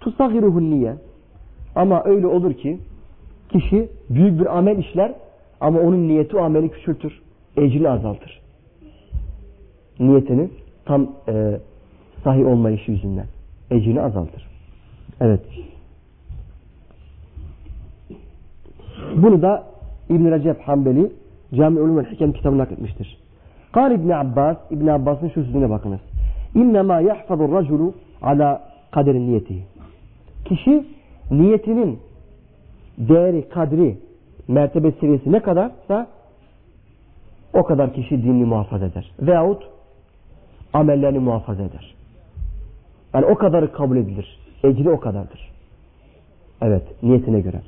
tusagiruhun niye. Ama öyle olur ki kişi büyük bir amel işler ama onun niyeti o ameli küçültür. Ecrini azaltır. Niyetini tam e, sahi olmayışı yüzünden. Ecrini azaltır. Evet. Bunu da İbn Recep Hanbeli Cami Ulum ve Hikem kitabına nakletmiştir. Kal İbn Abbas, İbn Abbas'ın şu sözüne bakınız. İnnemâ yahfazur raculu ala kaderin niyeti. Kişi niyetinin değeri, kadri, mertebe seviyesi ne kadarsa o kadar kişi dinini muhafaza eder. Veyahut amellerini muhafaza eder. Yani o kadarı kabul edilir. Ecri o kadardır. Evet, niyetine göre.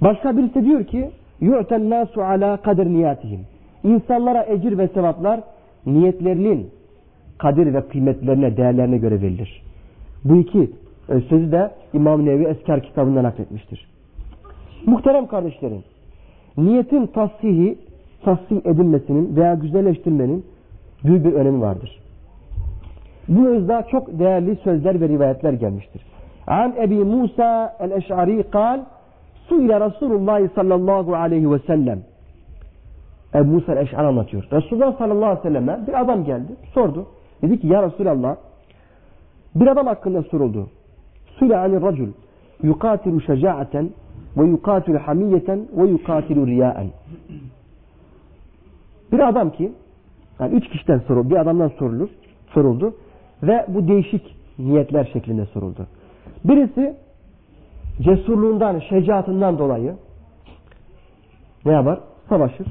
Başka birisi diyor ki yu'ten nasu ala kadir niyatihim. İnsanlara ecir ve sevaplar niyetlerinin kadir ve kıymetlerine, değerlerine göre verilir. Bu iki e, sözü de İmam Nevi Esker kitabından nakletmiştir. Muhterem kardeşlerim, niyetin tasfihi, tasfih edilmesinin veya güzelleştirmenin büyük bir önemi vardır. Bu yüzden çok değerli sözler ve rivayetler gelmiştir. An Ebi Musa el-Eş'ari kal Suyle Resulullah sallallahu aleyhi ve sellem Ebu Musa el-Eş'ari anlatıyor. Resulullah sallallahu aleyhi ve selleme bir adam geldi, sordu. Dedi ki ya Resulallah bir adam hakkında soruldu. Anir racul yukatilu şeca'aten ve yukatilu hamiyeten ve yukatilu. Bir adam ki yani üç kişiden soruldu. Bir adamdan sorulur, soruldu ve bu değişik niyetler şeklinde soruldu. Birisi cesurluğundan, şecaatından dolayı ne yapar? Savaşır.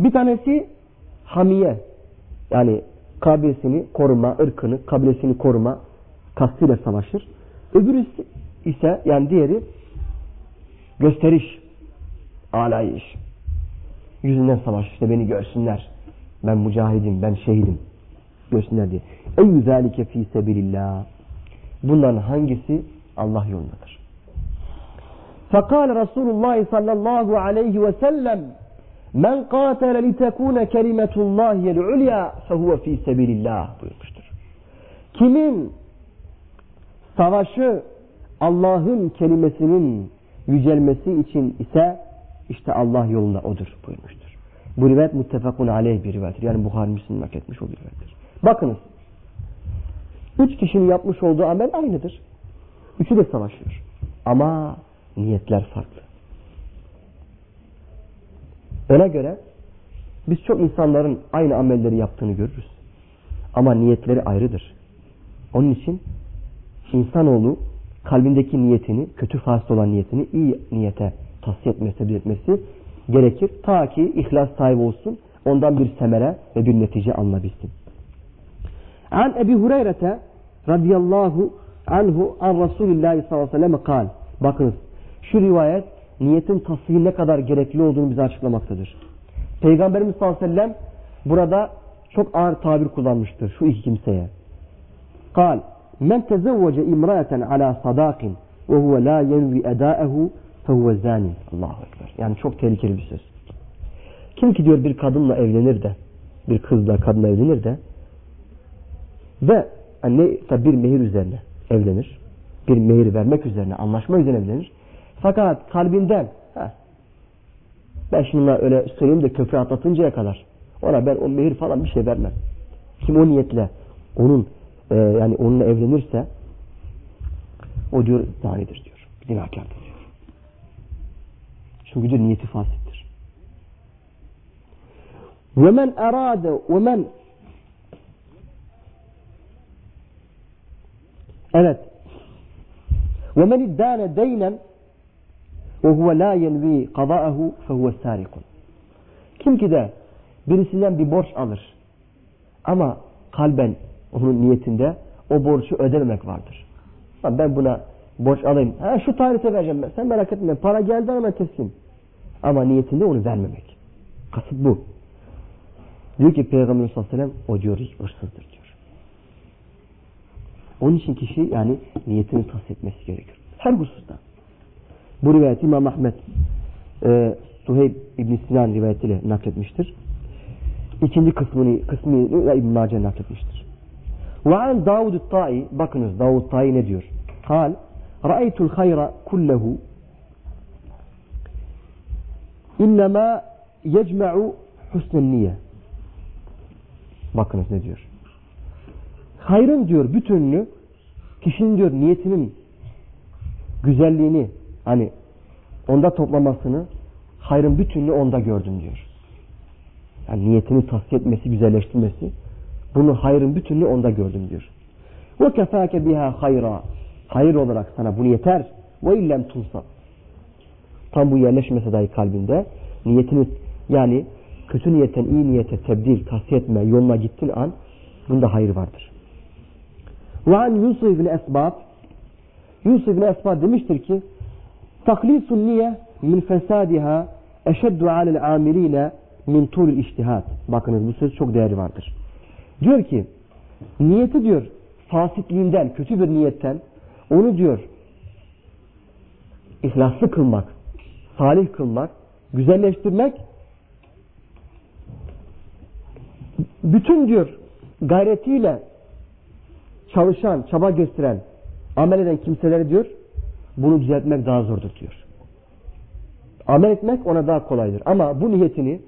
Bir tanesi hamiye yani kabilesini koruma, ırkını, kabilesini koruma kastıyla savaşır. Öbürü ise yani diğeri gösteriş, alayış. Yüzünden savaş işte beni görsünler. Ben mücahidim, ben şehidim. Görsünler diye. Eyyü zâlike fî sebilillah. Bunların hangisi Allah yolundadır? Fekal Resulullah sallallahu aleyhi ve sellem Men qatele litekune kelimetullahiyel ulya fehuve fî sebilillah buyurmuştur. Kimin savaşı Allah'ın kelimesinin yücelmesi için ise işte Allah yolunda odur buyurmuştur. Bu rivayet muttefakun aleyh bir rivayettir. Yani Bukhari Müslim nakletmiş o bir rivayettir. Bakınız. Üç kişinin yapmış olduğu amel aynıdır. Üçü de savaşıyor. Ama niyetler farklı. Ona göre biz çok insanların aynı amelleri yaptığını görürüz. Ama niyetleri ayrıdır. Onun için insanoğlu kalbindeki niyetini, kötü fasıl olan niyetini iyi niyete tasfiye etmesi, tebdil etmesi gerekir. Ta ki ihlas sahibi olsun, ondan bir semere ve bir netice alınabilsin. An Ebi Hureyre'te radıyallahu anhu an Resulullah sallallahu aleyhi ve kal. Bakınız şu rivayet niyetin tasfihi ne kadar gerekli olduğunu bize açıklamaktadır. Peygamberimiz sallallahu aleyhi ve sellem burada çok ağır tabir kullanmıştır şu iki kimseye. Kal Men tezevvece imraeten ala sadakin ve huve la yenvi edâehu fehuve zânin. Allahu Ekber. Yani çok tehlikeli bir söz. Kim ki diyor bir kadınla evlenir de bir kızla kadınla evlenir de ve anne bir mehir üzerine evlenir. Bir mehir vermek üzerine, anlaşma üzerine evlenir. Fakat kalbinden heh, ben şununla öyle söyleyeyim de köprü atlatıncaya kadar ona ben o mehir falan bir şey vermem. Kim o niyetle onun e, yani onunla evlenirse o diyor zanidir diyor. Zinakardır diyor. Çünkü diyor niyeti fasittir. وَمَنْ اَرَادَ وَمَنْ Evet. وَمَنِ اِدَّانَ دَيْنًا وَهُوَ لَا يَنْوِي قَضَاءَهُ فَهُوَ سَارِقٌ Kim ki de birisinden bir borç alır ama kalben onun niyetinde o borcu ödememek vardır. Ben buna borç alayım. Ha, şu tarihte vereceğim. Sen merak etme. Para geldi ama teslim. Ama niyetinde onu vermemek. Kasıt bu. Diyor ki Peygamber sallallahu aleyhi ve sellem o diyor hırsızdır diyor. Onun için kişi yani niyetini tahsis etmesi gerekiyor. Her hususta. Bu rivayeti İmam Ahmet e, Suheyb İbn Sinan rivayetiyle nakletmiştir. İkinci kısmını kısmını İbn Mace nakletmiştir. Ve an Davud Ta'i bakınız Davud Ta'i ne diyor? Kal Ra'aytul hayra kullehu innema yecma'u husnen niye. Bakınız ne diyor. Hayrın diyor bütününü kişinin diyor niyetinin güzelliğini hani onda toplamasını hayrın bütününü onda gördüm diyor. Yani niyetini tasfiye etmesi, güzelleştirmesi bunu hayrın bütününü onda gördüm diyor. Ve kefâke biha hayra. Hayır olarak sana bunu yeter. Ve illem tunsab. Tam bu yerleşmese dahi kalbinde niyetini yani kötü niyetten iyi niyete tebdil, tasfiye etme yoluna gittiğin an bunda hayır vardır. Ve an Yusuf ibn Esbab Yusuf ibn Esbab demiştir ki taklisun niye min fesadiha eşeddu alel amiline min tulul iştihad. Bakınız bu söz çok değerli vardır. Diyor ki niyeti diyor fasitliğinden, kötü bir niyetten onu diyor ihlaslı kılmak, salih kılmak, güzelleştirmek bütün diyor gayretiyle çalışan, çaba gösteren, amel eden kimseleri diyor bunu düzeltmek daha zordur diyor. Amel etmek ona daha kolaydır. Ama bu niyetini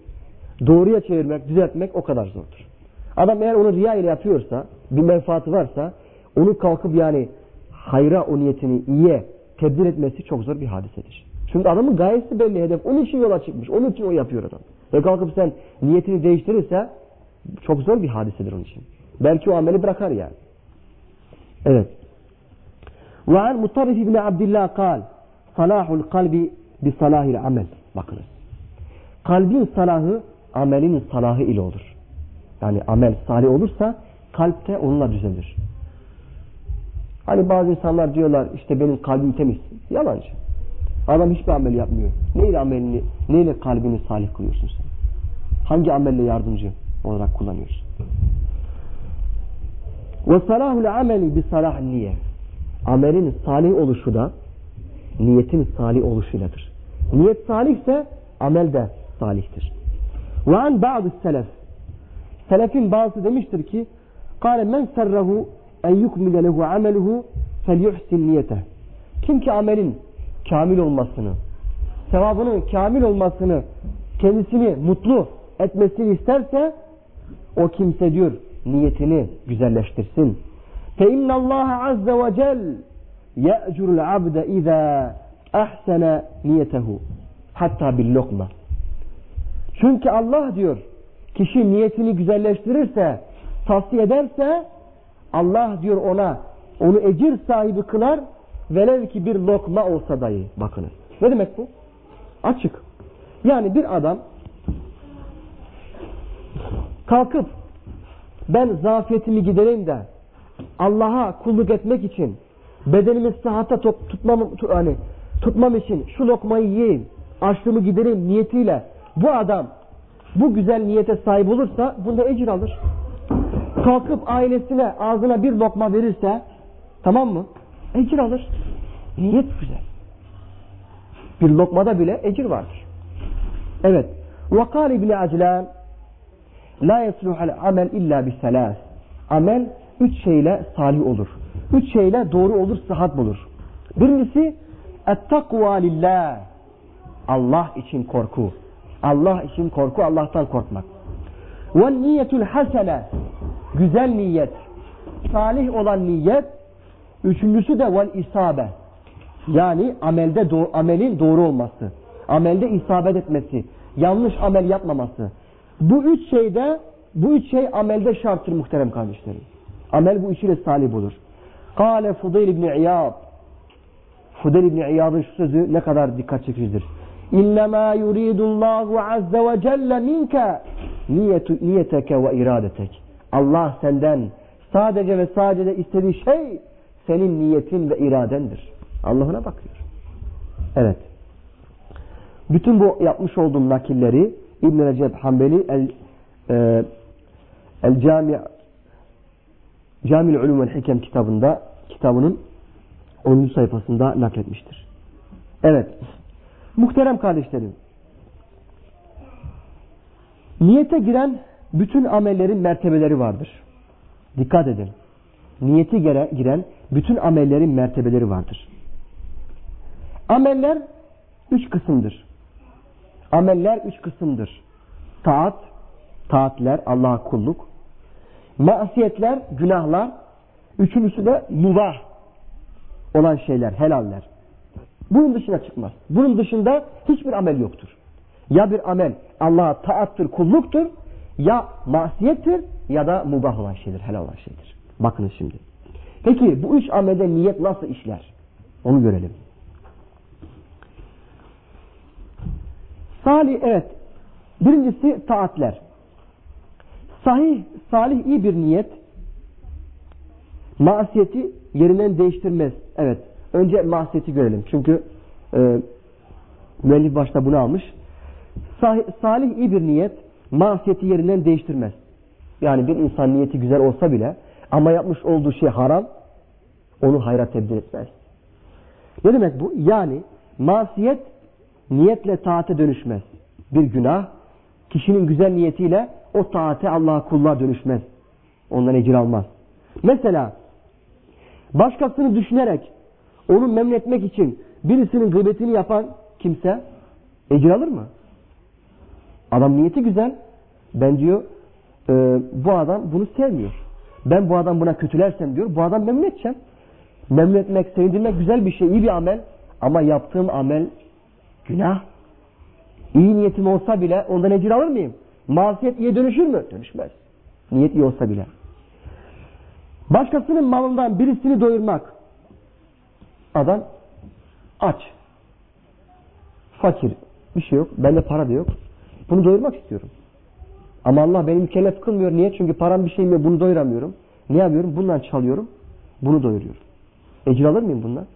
doğruya çevirmek, düzeltmek o kadar zordur. Adam eğer onu riya ile yapıyorsa, bir menfaati varsa, onu kalkıp yani hayra o niyetini iyiye tebdil etmesi çok zor bir hadisedir. Çünkü adamın gayesi belli hedef. Onun için yola çıkmış. Onun için o yapıyor adam. Ve kalkıp sen niyetini değiştirirse çok zor bir hadisedir onun için. Belki o ameli bırakar yani. Evet. Ve an Mutarrif İbni Abdillah kal salahul kalbi bi salahil. Bakınız. Kalbin salahı amelin salahı ile olur. Yani amel salih olursa kalpte onunla düzelir. Hani bazı insanlar diyorlar işte benim kalbim temiz. Yalancı. Adam hiçbir amel yapmıyor. Neyle amelini, neyle kalbini salih kılıyorsun sen? Hangi amelle yardımcı? olarak kullanıyoruz. Ve salahul ameli bi salah niye. Amelin salih oluşu da niyetin salih oluşuyladır. Niyet salihse amel de salihtir. Ve an ba'du selef. Selefin bazısı demiştir ki serrahu en yukmile lehu ameluhu fel yuhsin niyete. Kim ki amelin kamil olmasını, sevabının kamil olmasını, kendisini mutlu etmesini isterse o kimse diyor niyetini güzelleştirsin. İnnallaha azze ve cel ye'curul abde izâ ahsene niyetehu hatta bil lokma. Çünkü Allah diyor kişi niyetini güzelleştirirse, tavsiye ederse Allah diyor ona onu ecir sahibi kılar velev ki bir lokma olsa dahi. Bakınız. Ne demek bu? Açık. Yani bir adam kalkıp ben zafiyetimi gidereyim de Allah'a kulluk etmek için bedenimi sıhhata tutmam, hani, tutmam için şu lokmayı yiyeyim, açlığımı gidereyim niyetiyle bu adam bu güzel niyete sahip olursa bunda ecir alır. Kalkıp ailesine ağzına bir lokma verirse tamam mı? Ecir alır. Niyet güzel. Bir lokmada bile ecir vardır. Evet. وقال ابن عجلان La yesluhal amel illa bi selas. Amel üç şeyle salih olur. Üç şeyle doğru olur, sıhhat bulur. Birincisi ettakva lillah. Allah için korku. Allah için korku, Allah'tan korkmak. Ve niyetul hasene. Güzel niyet. Salih olan niyet. Üçüncüsü de vel isabe. Yani amelde do amelin doğru olması. Amelde isabet etmesi. Yanlış amel yapmaması. Bu üç şeyde bu üç şey amelde şarttır muhterem kardeşlerim. Amel bu üçüyle salih olur. Kale Fudayl ibn İyad Fudayl ibn İyad'ın şu sözü ne kadar dikkat çekicidir. İnnemâ yuridullahu azze ve celle minke niyeteke ve iradetek. Allah senden sadece ve sadece istediği şey senin niyetin ve iradendir. Allah ona bakıyor. Evet. Bütün bu yapmış olduğum nakilleri İbn Recep Hanbeli el e, el Cami Camil Ulum ve Hikem kitabında kitabının 10. sayfasında nakletmiştir. Evet. Muhterem kardeşlerim. Niyete giren bütün amellerin mertebeleri vardır. Dikkat edin. Niyeti giren bütün amellerin mertebeleri vardır. Ameller üç kısımdır. Ameller üç kısımdır. Taat, taatler, Allah'a kulluk. Masiyetler, günahlar. Üçüncüsü de mubah olan şeyler, helaller. Bunun dışına çıkmaz. Bunun dışında hiçbir amel yoktur. Ya bir amel Allah'a taattır, kulluktur, ya masiyettir ya da mubah olan şeydir, helal olan şeydir. Bakınız şimdi. Peki bu üç amelde niyet nasıl işler? Onu görelim. Salih evet. Birincisi taatler. Sahih, salih iyi bir niyet masiyeti yerinden değiştirmez. Evet. Önce masiyeti görelim. Çünkü e, müellif başta bunu almış. Salih iyi bir niyet masiyeti yerinden değiştirmez. Yani bir insan niyeti güzel olsa bile ama yapmış olduğu şey haram onu hayra tebdil etmez. Ne demek bu? Yani masiyet niyetle taate dönüşmez. Bir günah kişinin güzel niyetiyle o taate Allah'a kulluğa dönüşmez. Ondan ecir almaz. Mesela başkasını düşünerek onu memnun etmek için birisinin gıybetini yapan kimse ecir alır mı? Adam niyeti güzel. Ben diyor e, bu adam bunu sevmiyor. Ben bu adam buna kötülersem diyor bu adam memnun edeceğim. Memnun etmek, sevindirmek güzel bir şey, iyi bir amel. Ama yaptığım amel Günah. İyi niyetim olsa bile ondan ecir alır mıyım? Masiyet iyiye dönüşür mü? Dönüşmez. Niyet iyi olsa bile. Başkasının malından birisini doyurmak. Adam aç. Fakir. Bir şey yok. Bende para da yok. Bunu doyurmak istiyorum. Ama Allah beni mükellef kılmıyor. Niye? Çünkü param bir şeyim yok. Bunu doyuramıyorum. Ne yapıyorum? Bundan çalıyorum. Bunu doyuruyorum. Ecir alır mıyım bundan?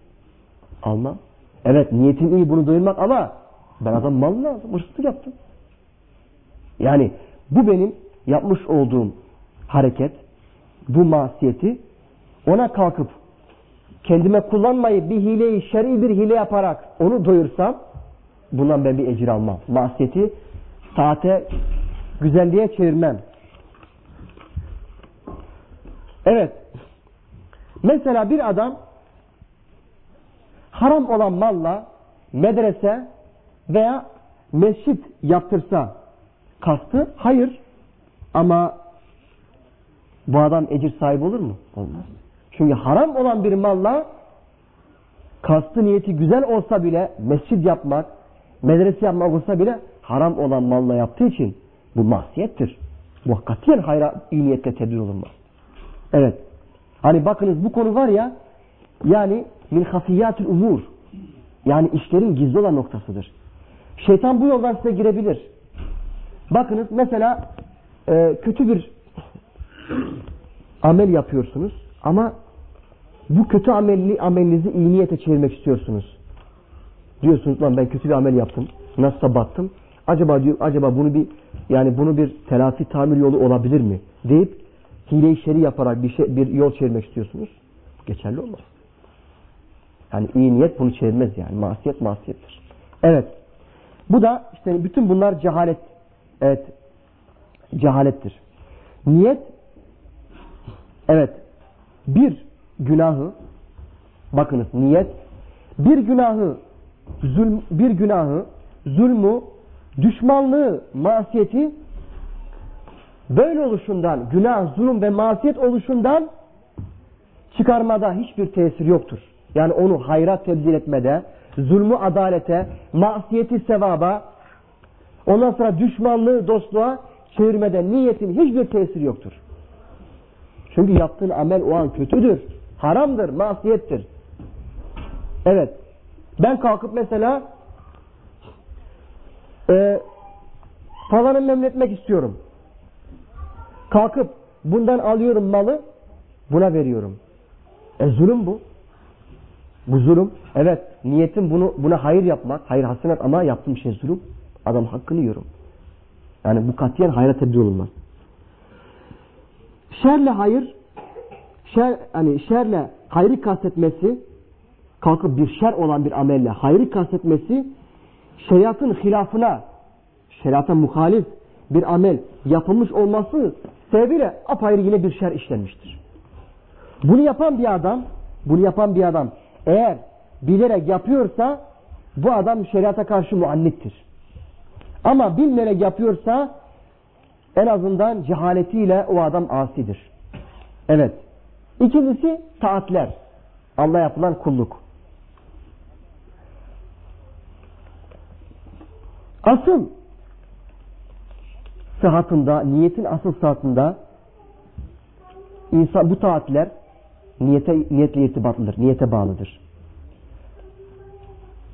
Almam. Evet niyetin iyi bunu doyurmak ama ben adam malını aldım. Hırsızlık yaptım. Yani bu benim yapmış olduğum hareket, bu masiyeti ona kalkıp kendime kullanmayı bir hileyi, şer'i bir hile yaparak onu doyursam bundan ben bir ecir almam. Masiyeti saate, güzelliğe çevirmem. Evet. Mesela bir adam haram olan malla medrese veya mescit yaptırsa kastı hayır ama bu adam ecir sahibi olur mu? Olmaz. Çünkü haram olan bir malla kastı niyeti güzel olsa bile mescit yapmak, medrese yapmak olsa bile haram olan malla yaptığı için bu mahsiyettir. Bu katiyen hayra iyi niyetle tedbir olunmaz. Evet. Hani bakınız bu konu var ya yani min hafiyatül umur yani işlerin gizli olan noktasıdır. Şeytan bu yoldan size girebilir. Bakınız mesela e, kötü bir amel yapıyorsunuz ama bu kötü amelli amelinizi iyi niyete çevirmek istiyorsunuz. Diyorsunuz lan ben kötü bir amel yaptım. Nasılsa battım. Acaba diyor acaba bunu bir yani bunu bir telafi tamir yolu olabilir mi? deyip hile-i şeri yaparak bir şey bir yol çevirmek istiyorsunuz. Geçerli olmaz. Yani iyi niyet bunu çevirmez yani. Masiyet masiyettir. Evet. Bu da işte bütün bunlar cehalet. Evet. Cehalettir. Niyet evet bir günahı bakınız niyet bir günahı zulm, bir günahı zulmü düşmanlığı masiyeti böyle oluşundan günah zulüm ve masiyet oluşundan çıkarmada hiçbir tesir yoktur. Yani onu hayra tebdil etmede, zulmü adalete, masiyeti sevaba, ondan sonra düşmanlığı dostluğa çevirmede niyetin hiçbir tesiri yoktur. Çünkü yaptığın amel o an kötüdür, haramdır, masiyettir. Evet, ben kalkıp mesela e, falanı memnun istiyorum. Kalkıp bundan alıyorum malı, buna veriyorum. E zulüm bu. Bu zulüm. Evet niyetim bunu buna hayır yapmak. Hayır hasenat ama yaptığım şey zulüm. Adam hakkını yiyorum. Yani bu katiyen hayra tebdil olunmaz. Şerle hayır şer, hani şerle hayrı kastetmesi kalkıp bir şer olan bir amelle hayrı kastetmesi şeriatın hilafına şeriata muhalif bir amel yapılmış olması sebebiyle apayrı yine bir şer işlenmiştir. Bunu yapan bir adam bunu yapan bir adam eğer bilerek yapıyorsa bu adam şeriata karşı muannittir. Ama bilmeyerek yapıyorsa en azından cehaletiyle o adam asidir. Evet. İkincisi taatler. Allah yapılan kulluk. Asıl sıhhatında, niyetin asıl sıhhatında insan bu taatler niyete, niyetle irtibatlıdır, niyete bağlıdır.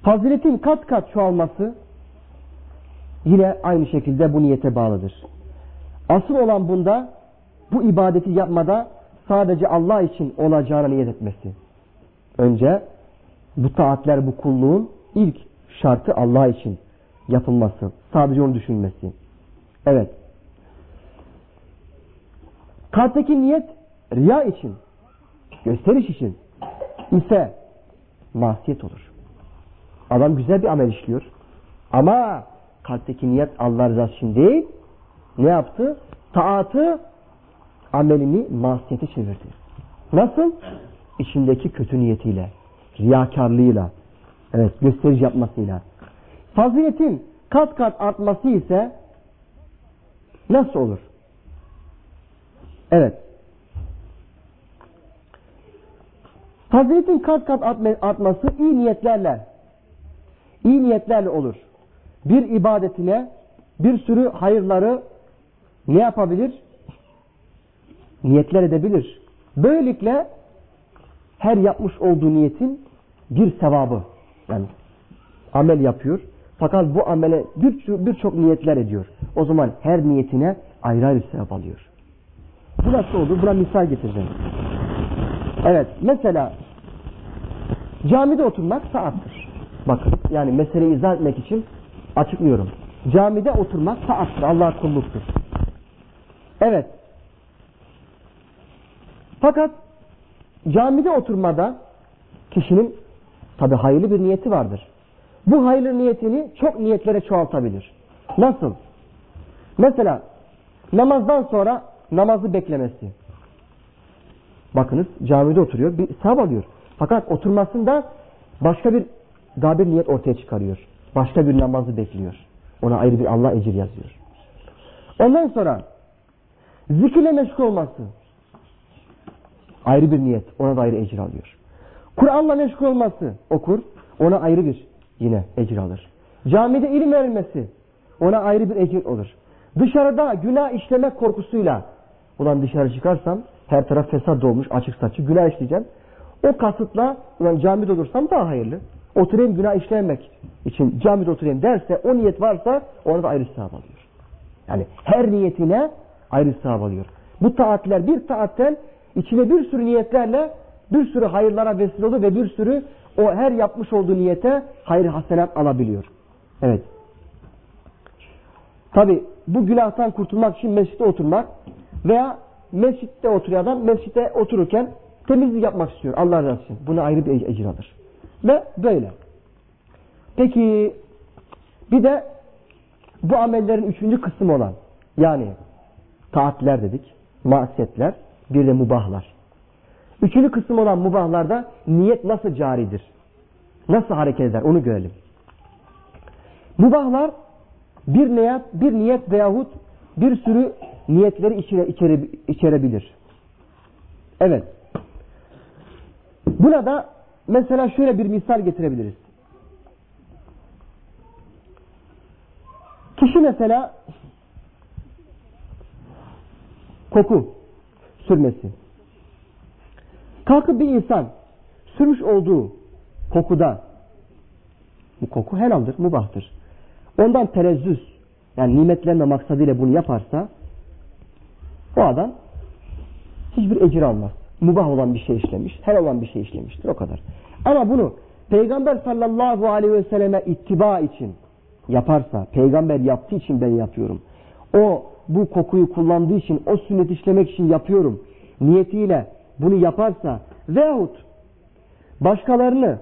Faziletin kat kat çoğalması yine aynı şekilde bu niyete bağlıdır. Asıl olan bunda bu ibadeti yapmada sadece Allah için olacağına niyet etmesi. Önce bu taatler, bu kulluğun ilk şartı Allah için yapılması. Sadece onu düşünmesi. Evet. Kalpteki niyet riya için gösteriş için ise masiyet olur. Adam güzel bir amel işliyor. Ama kalpteki niyet Allah rızası için değil. Ne yaptı? Taatı amelini masiyete çevirdi. Nasıl? İçindeki kötü niyetiyle, riyakarlığıyla, evet gösteriş yapmasıyla. Faziletin kat kat artması ise nasıl olur? Evet. Faziletin kat kat artması iyi niyetlerle iyi niyetlerle olur. Bir ibadetine bir sürü hayırları ne yapabilir? Niyetler edebilir. Böylelikle her yapmış olduğu niyetin bir sevabı yani amel yapıyor. Fakat bu amele birçok bir niyetler ediyor. O zaman her niyetine ayrı ayrı sevap alıyor. Bu nasıl olur? Buna misal getireceğim. Evet mesela camide oturmak saattır. Bakın yani meseleyi izah etmek için açıklıyorum. Camide oturmak taattır. Allah kulluktur. Evet. Fakat camide oturmada kişinin tabi hayırlı bir niyeti vardır. Bu hayırlı niyetini çok niyetlere çoğaltabilir. Nasıl? Mesela namazdan sonra namazı beklemesi. Bakınız camide oturuyor bir sevap alıyor. Fakat oturmasında başka bir daha bir niyet ortaya çıkarıyor. Başka bir namazı bekliyor. Ona ayrı bir Allah ecir yazıyor. Ondan sonra zikirle meşgul olması. Ayrı bir niyet. Ona da ayrı ecir alıyor. Kur'an'la meşgul olması. Okur. Ona ayrı bir yine ecir alır. Camide ilim verilmesi. Ona ayrı bir ecir olur. Dışarıda günah işlemek korkusuyla ulan dışarı çıkarsam her taraf fesat dolmuş açık saçı günah işleyeceğim. O kasıtla ulan camide olursam daha hayırlı. Oturayım günah işlemek için camide oturayım derse o niyet varsa ona da ayrı sevap alıyor. Yani her niyetine ayrı sevap alıyor. Bu taatler bir taatten içine bir sürü niyetlerle bir sürü hayırlara vesile olur ve bir sürü o her yapmış olduğu niyete hayır hasenat alabiliyor. Evet. Tabi bu günahtan kurtulmak için mescitte oturmak veya mescitte oturuyor adam mescitte otururken temizlik yapmak istiyor Allah razı olsun. Buna ayrı bir ecir alır. Ve böyle. Peki bir de bu amellerin üçüncü kısmı olan yani taatler dedik, masiyetler, bir de mubahlar. Üçüncü kısım olan mubahlarda niyet nasıl caridir? Nasıl hareket eder onu görelim. Mubahlar bir niyet, bir niyet veyahut bir sürü niyetleri içere, içere, içerebilir. Evet. Buna da mesela şöyle bir misal getirebiliriz. Kişi mesela koku sürmesi. Kalkıp bir insan sürmüş olduğu kokuda bu koku helaldir, mubahtır. Ondan terezzüz yani nimetlenme maksadıyla bunu yaparsa o adam hiçbir ecir almaz. Mubah olan bir şey işlemiş, helal olan bir şey işlemiştir o kadar. Ama bunu Peygamber sallallahu aleyhi ve selleme ittiba için yaparsa, peygamber yaptığı için ben yapıyorum. O bu kokuyu kullandığı için, o sünnet işlemek için yapıyorum. Niyetiyle bunu yaparsa veyahut başkalarını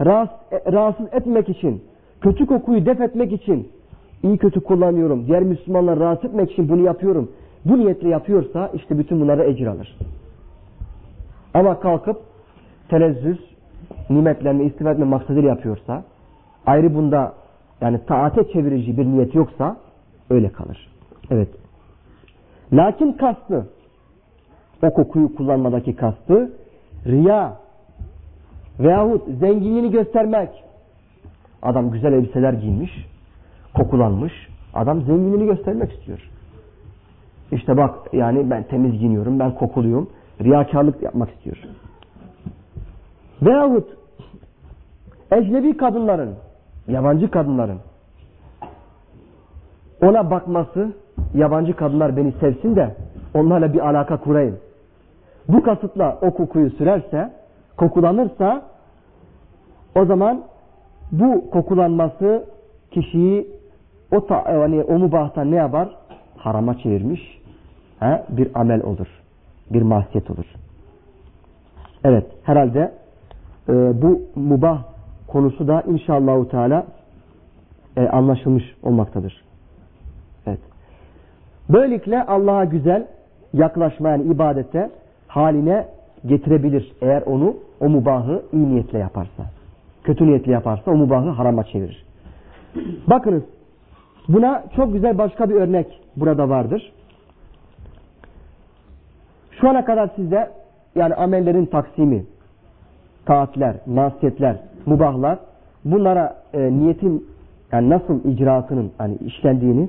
rahatsız, rahatsız etmek için, kötü kokuyu def etmek için iyi kötü kullanıyorum. Diğer Müslümanları rahatsız etmek için bunu yapıyorum. Bu niyetle yapıyorsa işte bütün bunlara ecir alır. Ama kalkıp telezzüz, nimetlenme, istifade etme maksadıyla yapıyorsa, ayrı bunda yani taate çevirici bir niyet yoksa öyle kalır. Evet. Lakin kastı, o kokuyu kullanmadaki kastı, riya veyahut zenginliğini göstermek. Adam güzel elbiseler giymiş, kokulanmış. Adam zenginliğini göstermek istiyor. İşte bak yani ben temiz giyiniyorum, ben kokuluyum. Riyakarlık yapmak istiyor. Veyahut ecnebi kadınların, yabancı kadınların ona bakması, yabancı kadınlar beni sevsin de onlarla bir alaka kurayım. Bu kasıtla o kokuyu sürerse, kokulanırsa o zaman bu kokulanması kişiyi o ta, yani o mubahtan ne yapar? Harama çevirmiş. He? Bir amel olur. Bir mahsiyet olur. Evet herhalde e, bu mubah konusu da inşallah Teala e, anlaşılmış olmaktadır. Böylelikle Allah'a güzel yaklaşmayan ibadete haline getirebilir. Eğer onu o mubahı iyi niyetle yaparsa. Kötü niyetle yaparsa o mubahı harama çevirir. Bakınız buna çok güzel başka bir örnek burada vardır. Şu ana kadar size yani amellerin taksimi, taatler, nasiyetler, mubahlar bunlara e, niyetin yani nasıl icraatının hani işlendiğini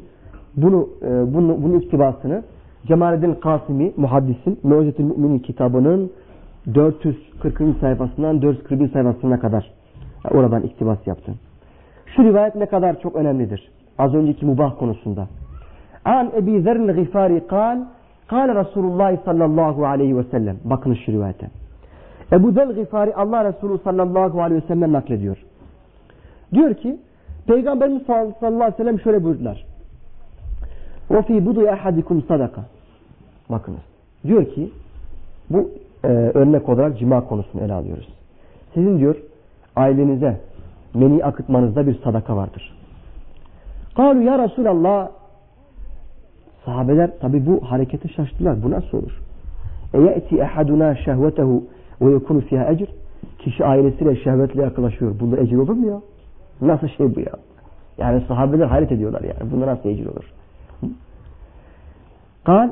bunu e, bunu bunun iktibasını Cemalettin Kasimi muhaddisin Mu'cetül Mü'minin kitabının 440. sayfasından 441 sayfasına kadar oradan iktibas yaptım. Şu rivayet ne kadar çok önemlidir. Az önceki mubah konusunda. An Ebi Zer'in Gifari kal Kale Resulullah sallallahu aleyhi ve sellem. Bakın şu rivayete. Ebu Zer Gifari Allah Resulü sallallahu aleyhi ve sellem naklediyor. Diyor ki Peygamberimiz sallallahu aleyhi ve sellem şöyle buyurdular. وَفِي بُضُ اَحَدِكُمْ sadaka. Bakınız. Diyor ki bu e, örnek olarak cima konusunu ele alıyoruz. Sizin diyor ailenize meni akıtmanızda bir sadaka vardır. Kalu ya Resulallah sahabeler tabi bu harekete şaştılar. Bu nasıl olur? Eye'ti ehaduna şehvetehu ve yekunu fiha ecr Kişi ailesiyle şehvetle yaklaşıyor. Bunda ecir olur mu ya? Nasıl şey bu ya? Yani sahabeler hayret ediyorlar yani. Bunda nasıl ecir olur? قال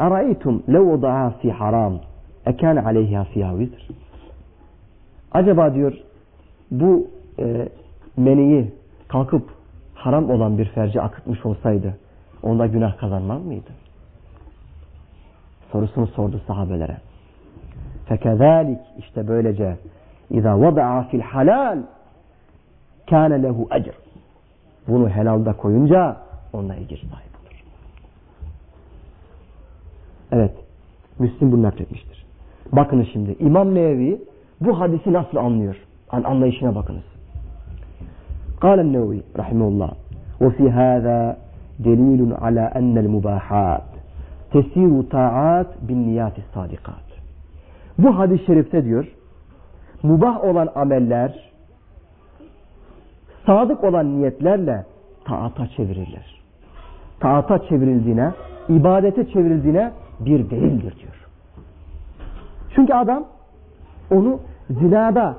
أرأيتم لو وضعها في حرام أكان عليها فيها وزر Acaba diyor bu e, meniyi kalkıp haram olan bir ferce akıtmış olsaydı onda günah kazanmaz mıydı? Sorusunu sordu sahabelere. Fekezalik işte böylece İza vada'a fil halal kâne lehu ecr. Bunu helalda koyunca onunla ecir sahibi olur. Evet. Müslim bunu nakletmiştir. Bakınız şimdi İmam Nevevi bu hadisi nasıl anlıyor? An anlayışına bakınız. قال النووي رحمه الله وفي هذا دليل على أن المباحات تسير طاعات بالنيات الصادقات bu hadis-i şerifte diyor mubah olan ameller sadık olan niyetlerle taata çevirilir. Taata çevrildiğine, ibadete çevrildiğine bir değildir diyor. Çünkü adam onu zinada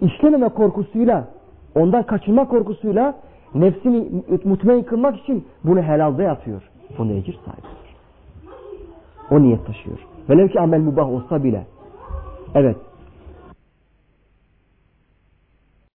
işlememe korkusuyla, ondan kaçınma korkusuyla nefsini mutmain kılmak için bunu helalde yapıyor. Bunu ecir sahibidir. O niyet taşıyor. Velev ki amel mubah olsa bile. Evet